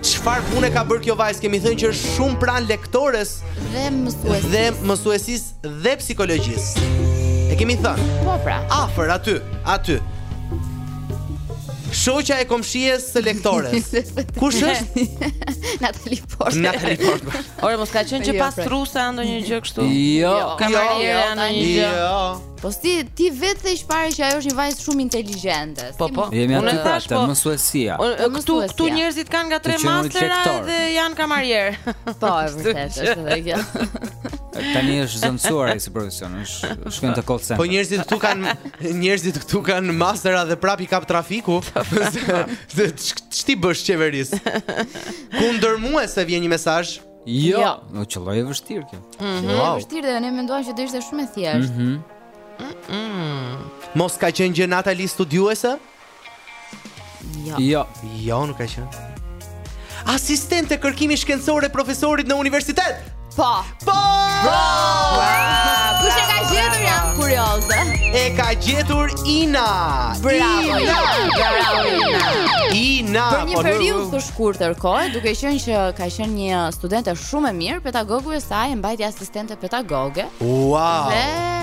Çfarë pune ka bërë kjo vajzë? Kemi thënë që është shumë pranë lektores dhe mësuesisë. Dhe mësuesisë dhe psikologjisë. E kemi thënë. Po pra. Afër aty, aty. Shoqja e komshies së lektores. Kush është? Natalie Portman. Natalie Portman. Ore, mos ka qenë gjë pastruese a ndonjë gjë kështu? Jo, jo kamariere jo, ndonjë gjë. Jo. Po ti ti vetë the që ajo është një vajzë shumë inteligjente. Po po. Jemi aty pra, te mësuesia. Këtu këtu njerëzit kanë nga tre mastera dhe janë kamarierë. Po, e vërtetë, është edhe kjo. Tani është zëvendësuar ai si profesion, është shkon te call center. Po njerëzit këtu kanë njerëzit këtu kanë mastera dhe prapë i kap trafiku. Ç'ti bësh qeverisë? Kundër mua se vjen një mesazh. Jo, jo. Qëlloi e vështirë kjo. Mm -hmm. wow. E vështirë dhe ne menduam që do ishte shumë e thjeshtë. Mhm. Mm mm -mm. Mos ka qenë gjë Natalie studiuese? Jo. Jo, jo nuk ka qenë. Asistente kërkimi shkencor e profesorit në universitet. Po. Po. Kush e ka gjetur jam kurioze. E ka gjetur Ina. Bravo. Ina. Bravo Ina. Ina. Për një po, periudhë të shkurtër kohe, duke qenë që ka qenë një studente shumë e mirë, pedagogu i saj e mbajti asistente pedagoge. Wow. Dhe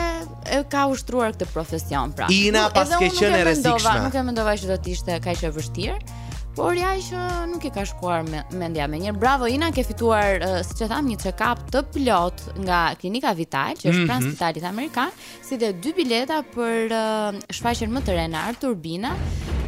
e ka ushtruar këtë profesion pra. Ina paske qenë e rrezikshme. Nuk e mendova që do të ishte kaq e vështirë. Por ja që nuk i ka shkuar me, mendja me njërë Bravo Ina ke fituar, uh, siç e thamë, një check-up të plotë nga klinika Vital Që është mm -hmm. pranë spitalit amerikan Si dhe dy bileta për uh, Shfaqjen më të re në Art Turbina,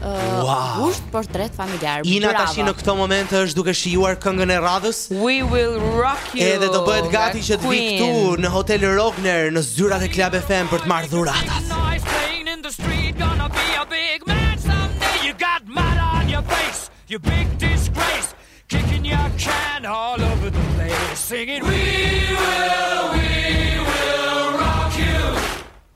Wow. Gusht portret familjar. Ina tashi në këto momente është duke shijuar këngën e radhës. We will rock you. Edhe të bëhet gati që të vijë këtu në Hotel Rogner në zyrat e Club FM për të marrë dhuratat. You big disgrace Kicking your can all over the place Singing We will, we will rock you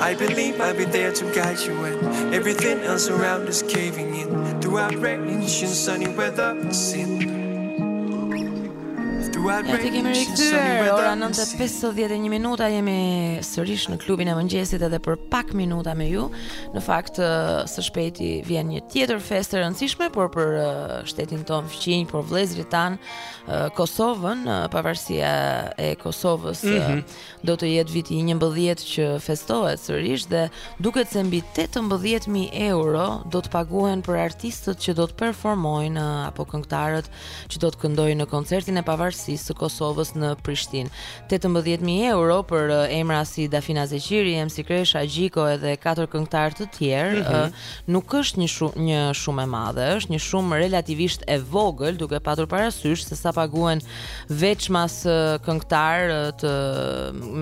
I believe I'll be there to guide you when everything else around is caving in. Throughout rain and sunny weather, sin. Throughout Ja të rain kemi and sunny rikthyer weather, ora I see. 9:51 minuta jemi sërish në klubin e mëngjesit edhe për pak minuta me ju. Në fakt ë, së shpejti vjen një tjetër festë e rëndësishme, por për ë, shtetin tonë fqinj, për vëllezërit tanë ë, Kosovën, ë, pavarësia e Kosovës ë, Do të jetë viti i njëmbëdhjetë që festohet sërish dhe duket se mbi 18.000 euro do të paguhen për artistët që do të performojnë uh, apo këngëtarët që do të këndojnë në koncertin e pavarësisë së Kosovës në Prishtinë. 18.000 euro për uh, emra si Dafina Zeqiri, MC Kresha, Gjiko edhe katër këngëtarë të tjerë mm -hmm. nuk është një shumë një shumë e madhe, është një shumë relativisht e vogël duke patur parasysh se sa paguhen veçmas këngëtarët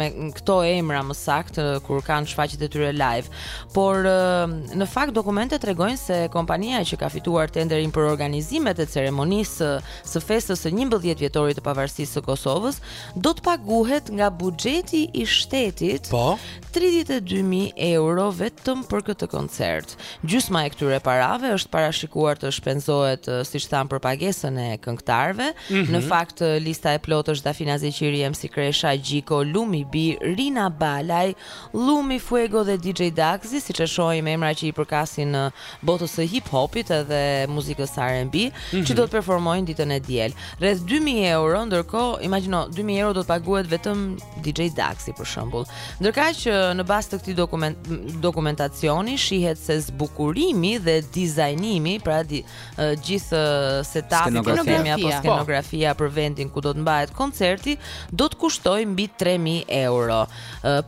me këto emra më saktë kur kanë shfaqjet e tyre live. Por në fakt dokumentet tregojnë se kompania që ka fituar tenderin për organizimet e ceremonisë së festës së 11 vjetorit të pavarësisë së Kosovës do të paguhet nga buxheti i shtetit plot 32000 euro vetëm për këtë koncert. Gjysma e këtyre parave është parashikuar të shpenzohet, siç thamë, për pagesën e këngëtarëve. Mm -hmm. Në fakt, lista e plotë është Dafina Zeqiri, MC Kresha, Gjiko, Lumi B, Rina Balaj, Lumi Fuego dhe DJ Daxi, siç e shohim emra që i përkasin botës së hip hopit edhe muzikës R&B, mm -hmm. që mhm. do të performojnë ditën e diel. Rreth 2000 euro, ndërkohë, imagjino, 2000 euro do të paguhet vetëm DJ Daxi për shembull. Ndërkaq në bazë të këtij dokument dokumentacioni shihet se zbukurimi dhe dizajnimi, pra di, gjithë setupi apo skenografia për vendin ku do të mbahet koncerti, do të kushtojë mbi 3000 euro.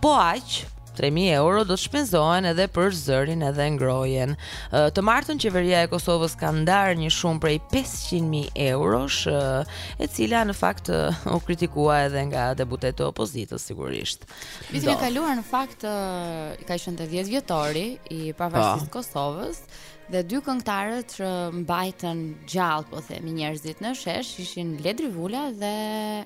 Po aq, 3.000 euro do të shpenzohen edhe për zërin edhe ngrohjen. Të martën qeveria e Kosovës ka ndarë një shumë prej 500.000 eurosh, e cila në fakt u kritikua edhe nga deputetë të opozitës sigurisht. Vitin e kaluar në fakt ka qenë 10 vjetori i pavarësisë po. së Kosovës Dhe dy këngëtarët që mbajtën gjallë, po themi, njerëzit në shesh ishin Ledri Vula dhe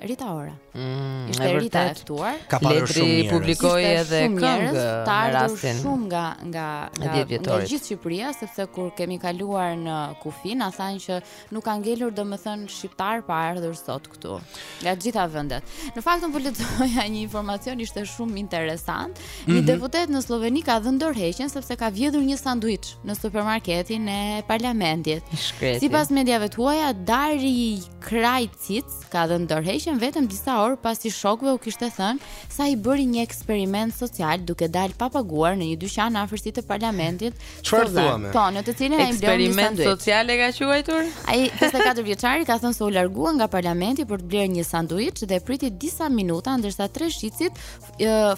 Rita Ora. Mm, ishte Rita e ftuar. Ka pasur shumë njerëz. Ledri publikoi edhe këngë. Të ardhur shumë nga nga nga, nga gjithë Shqipëria, sepse kur kemi kaluar në kufi, na thanë që nuk ka ngelur domethënë shqiptar pa ardhur sot këtu nga të gjitha vendet. Në fakt unë po lexoja një informacion ishte shumë interesant. Mm -hmm. Një mhm. deputet në Slloveni ka dhënë dorëheqjen sepse ka vjedhur një sanduiç në supermarketin e parlamentit. Sipas mediave të huaja Dari Krajc Cits ka dhënë dorëheqjen vetëm disa orë pasi shokëve u kishte thënë se ai bëri një eksperiment social duke dalë pa paguar në një dyqan në afërsi të parlamentit. Çfarë thua më? Po, në të cilin ai bleu një sanduiç. Eksperiment social e ka quajtur? Ai 54 vjeçari ka thënë se u largua nga parlamenti për të blerë një sanduiç dhe priti disa minuta ndërsa tre shitësit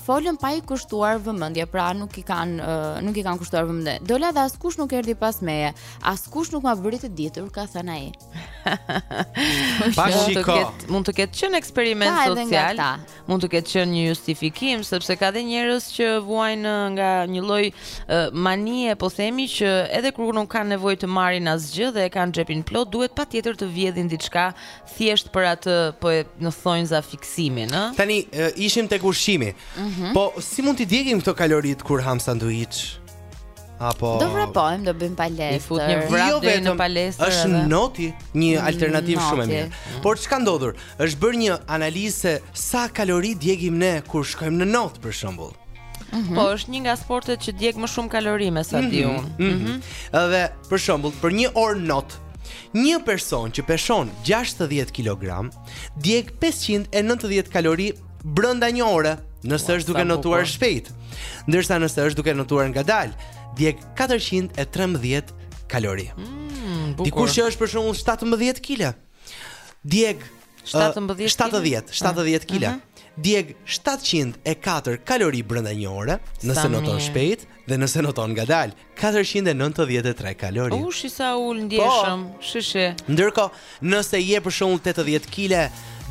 folën pa i kushtuar vëmendje, pra nuk i kanë uh, nuk i kanë kushtuar vëmendje. Dola dhe askush nuk erdhi pas meje, askush nuk ma bëri të ditur, ka thënë ai. pa shiko. Mund të ketë qenë eksperiment social. Mund të ketë qenë një justifikim sepse ka dhe njerëz që vuajnë nga një lloj uh, manie, po themi që edhe kur nuk kanë nevojë të marrin asgjë dhe e kanë xhepin plot, duhet patjetër të vjedhin diçka Thjesht për atë po e në thonjza fiksimin, ë? Tani e, ishim tek ushqimi. Mhm. Po si mund t'i djegim këto kaloritë kur ham sanduiç? Apo Do vrapojmë, do bëjmë palestër. I fut një vra- Vrap deri në palestër Jo është edhe. Mm, noti një alternativë shumë e noti. mirë. Por ç'ka ndodhur? Është bërë një analizë se sa kalori djegim ne kur shkojmë në not për shembull. Po është një nga sportet që djeg më shumë kalori me sa di unë. Mhm. Edhe për shembull, për një orë not Një person që peshon 60 kg djeg 590 kalori brenda një ore, nëse është duke notuar shpejt. Ndërsa nëse është duke notuar ngadalë, djeg 413 kalori. Mm, Dikush që është për shembull 17 kg djeg 17 70 70 kg. Uh -huh. Djeg 704 kalori brenda një ore, nëse noton shpejt dhe nëse noton ngadalë. katërqind e nëntëdhjetë e tre kalori. U shi sa u ul ndjeshëm, po. shi shi. Ndërkohë, nëse je për shembull 80 kg,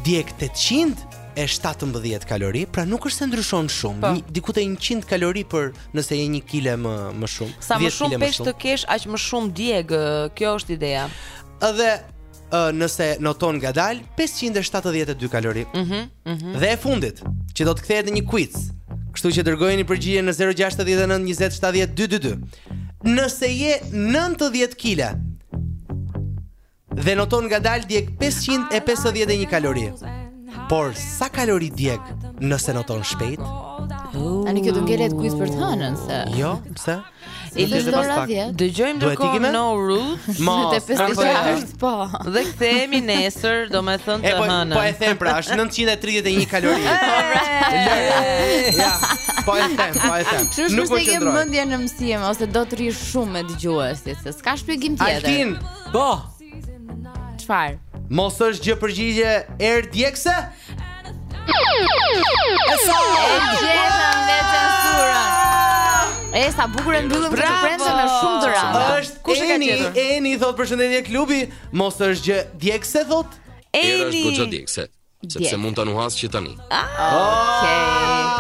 djeg 800 e 17 kalori, pra nuk është se ndryshon shumë. Po. Një, diku te 100 kalori për nëse je 1 kg më më shumë. Sa më shumë peshë të kesh, aq më shumë djeg. Kjo është ideja. Edhe uh, nëse noton ngadalë 572 kalori. Mhm. Mm mm -hmm. Dhe e fundit, që do të kthehet në një kuiz. Kështu që dërgojeni përgjigjen në 069 20 70 222. Nëse je 90 kg dhe noton ngadalë djeg 551 kalori. Por sa kalori djeg nëse noton shpejt? Ani kjo do ngelet kuiz për të hënën se. Jo, pse? E lëmë pas pak. Dëgjojmë ndërkohë No Roots në të, pesë është po. Dhe kthehemi nesër, domethënë të po, hënën. Po e them pra, është 931 kalori. Ja. Po e them, po e them. Nuk e ke mendjen në mësim ose do të rrish shumë me dëgjuesit, se s'ka shpjegim tjetër. Altin, po. Çfar? Mos është gjë përgjigje erë djegëse? E sa gjetëm me censurën. E sa bukur e mbyllëm këtë të premte me shumë drama. Është kush e ka gjetur? Eni, Eni thotë përshëndetje klubi, mos është gjë djegëse thotë? Eni. Era është goxha djegëse. Sepse mund ta nuhasë që tani. Okej.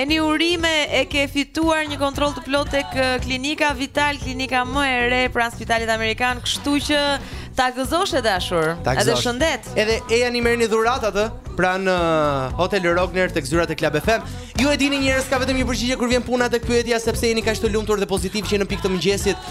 Eni urime e ke fituar një kontroll të plotë tek eh, Klinika Vital, klinika më e re pranë Spitalit Amerikan, kështu që ta gëzosh, e dashur. Ta gëzosh. Edhe shëndet. Edhe ejani merrni dhuratat pranë uh, Hotel Rogner tek zyrat e Club FM. Ju e dini njerëz ka vetëm një përgjigje kur vjen puna tek pyetja sepse jeni kaq të lumtur dhe pozitivë që në pikë të mëngjesit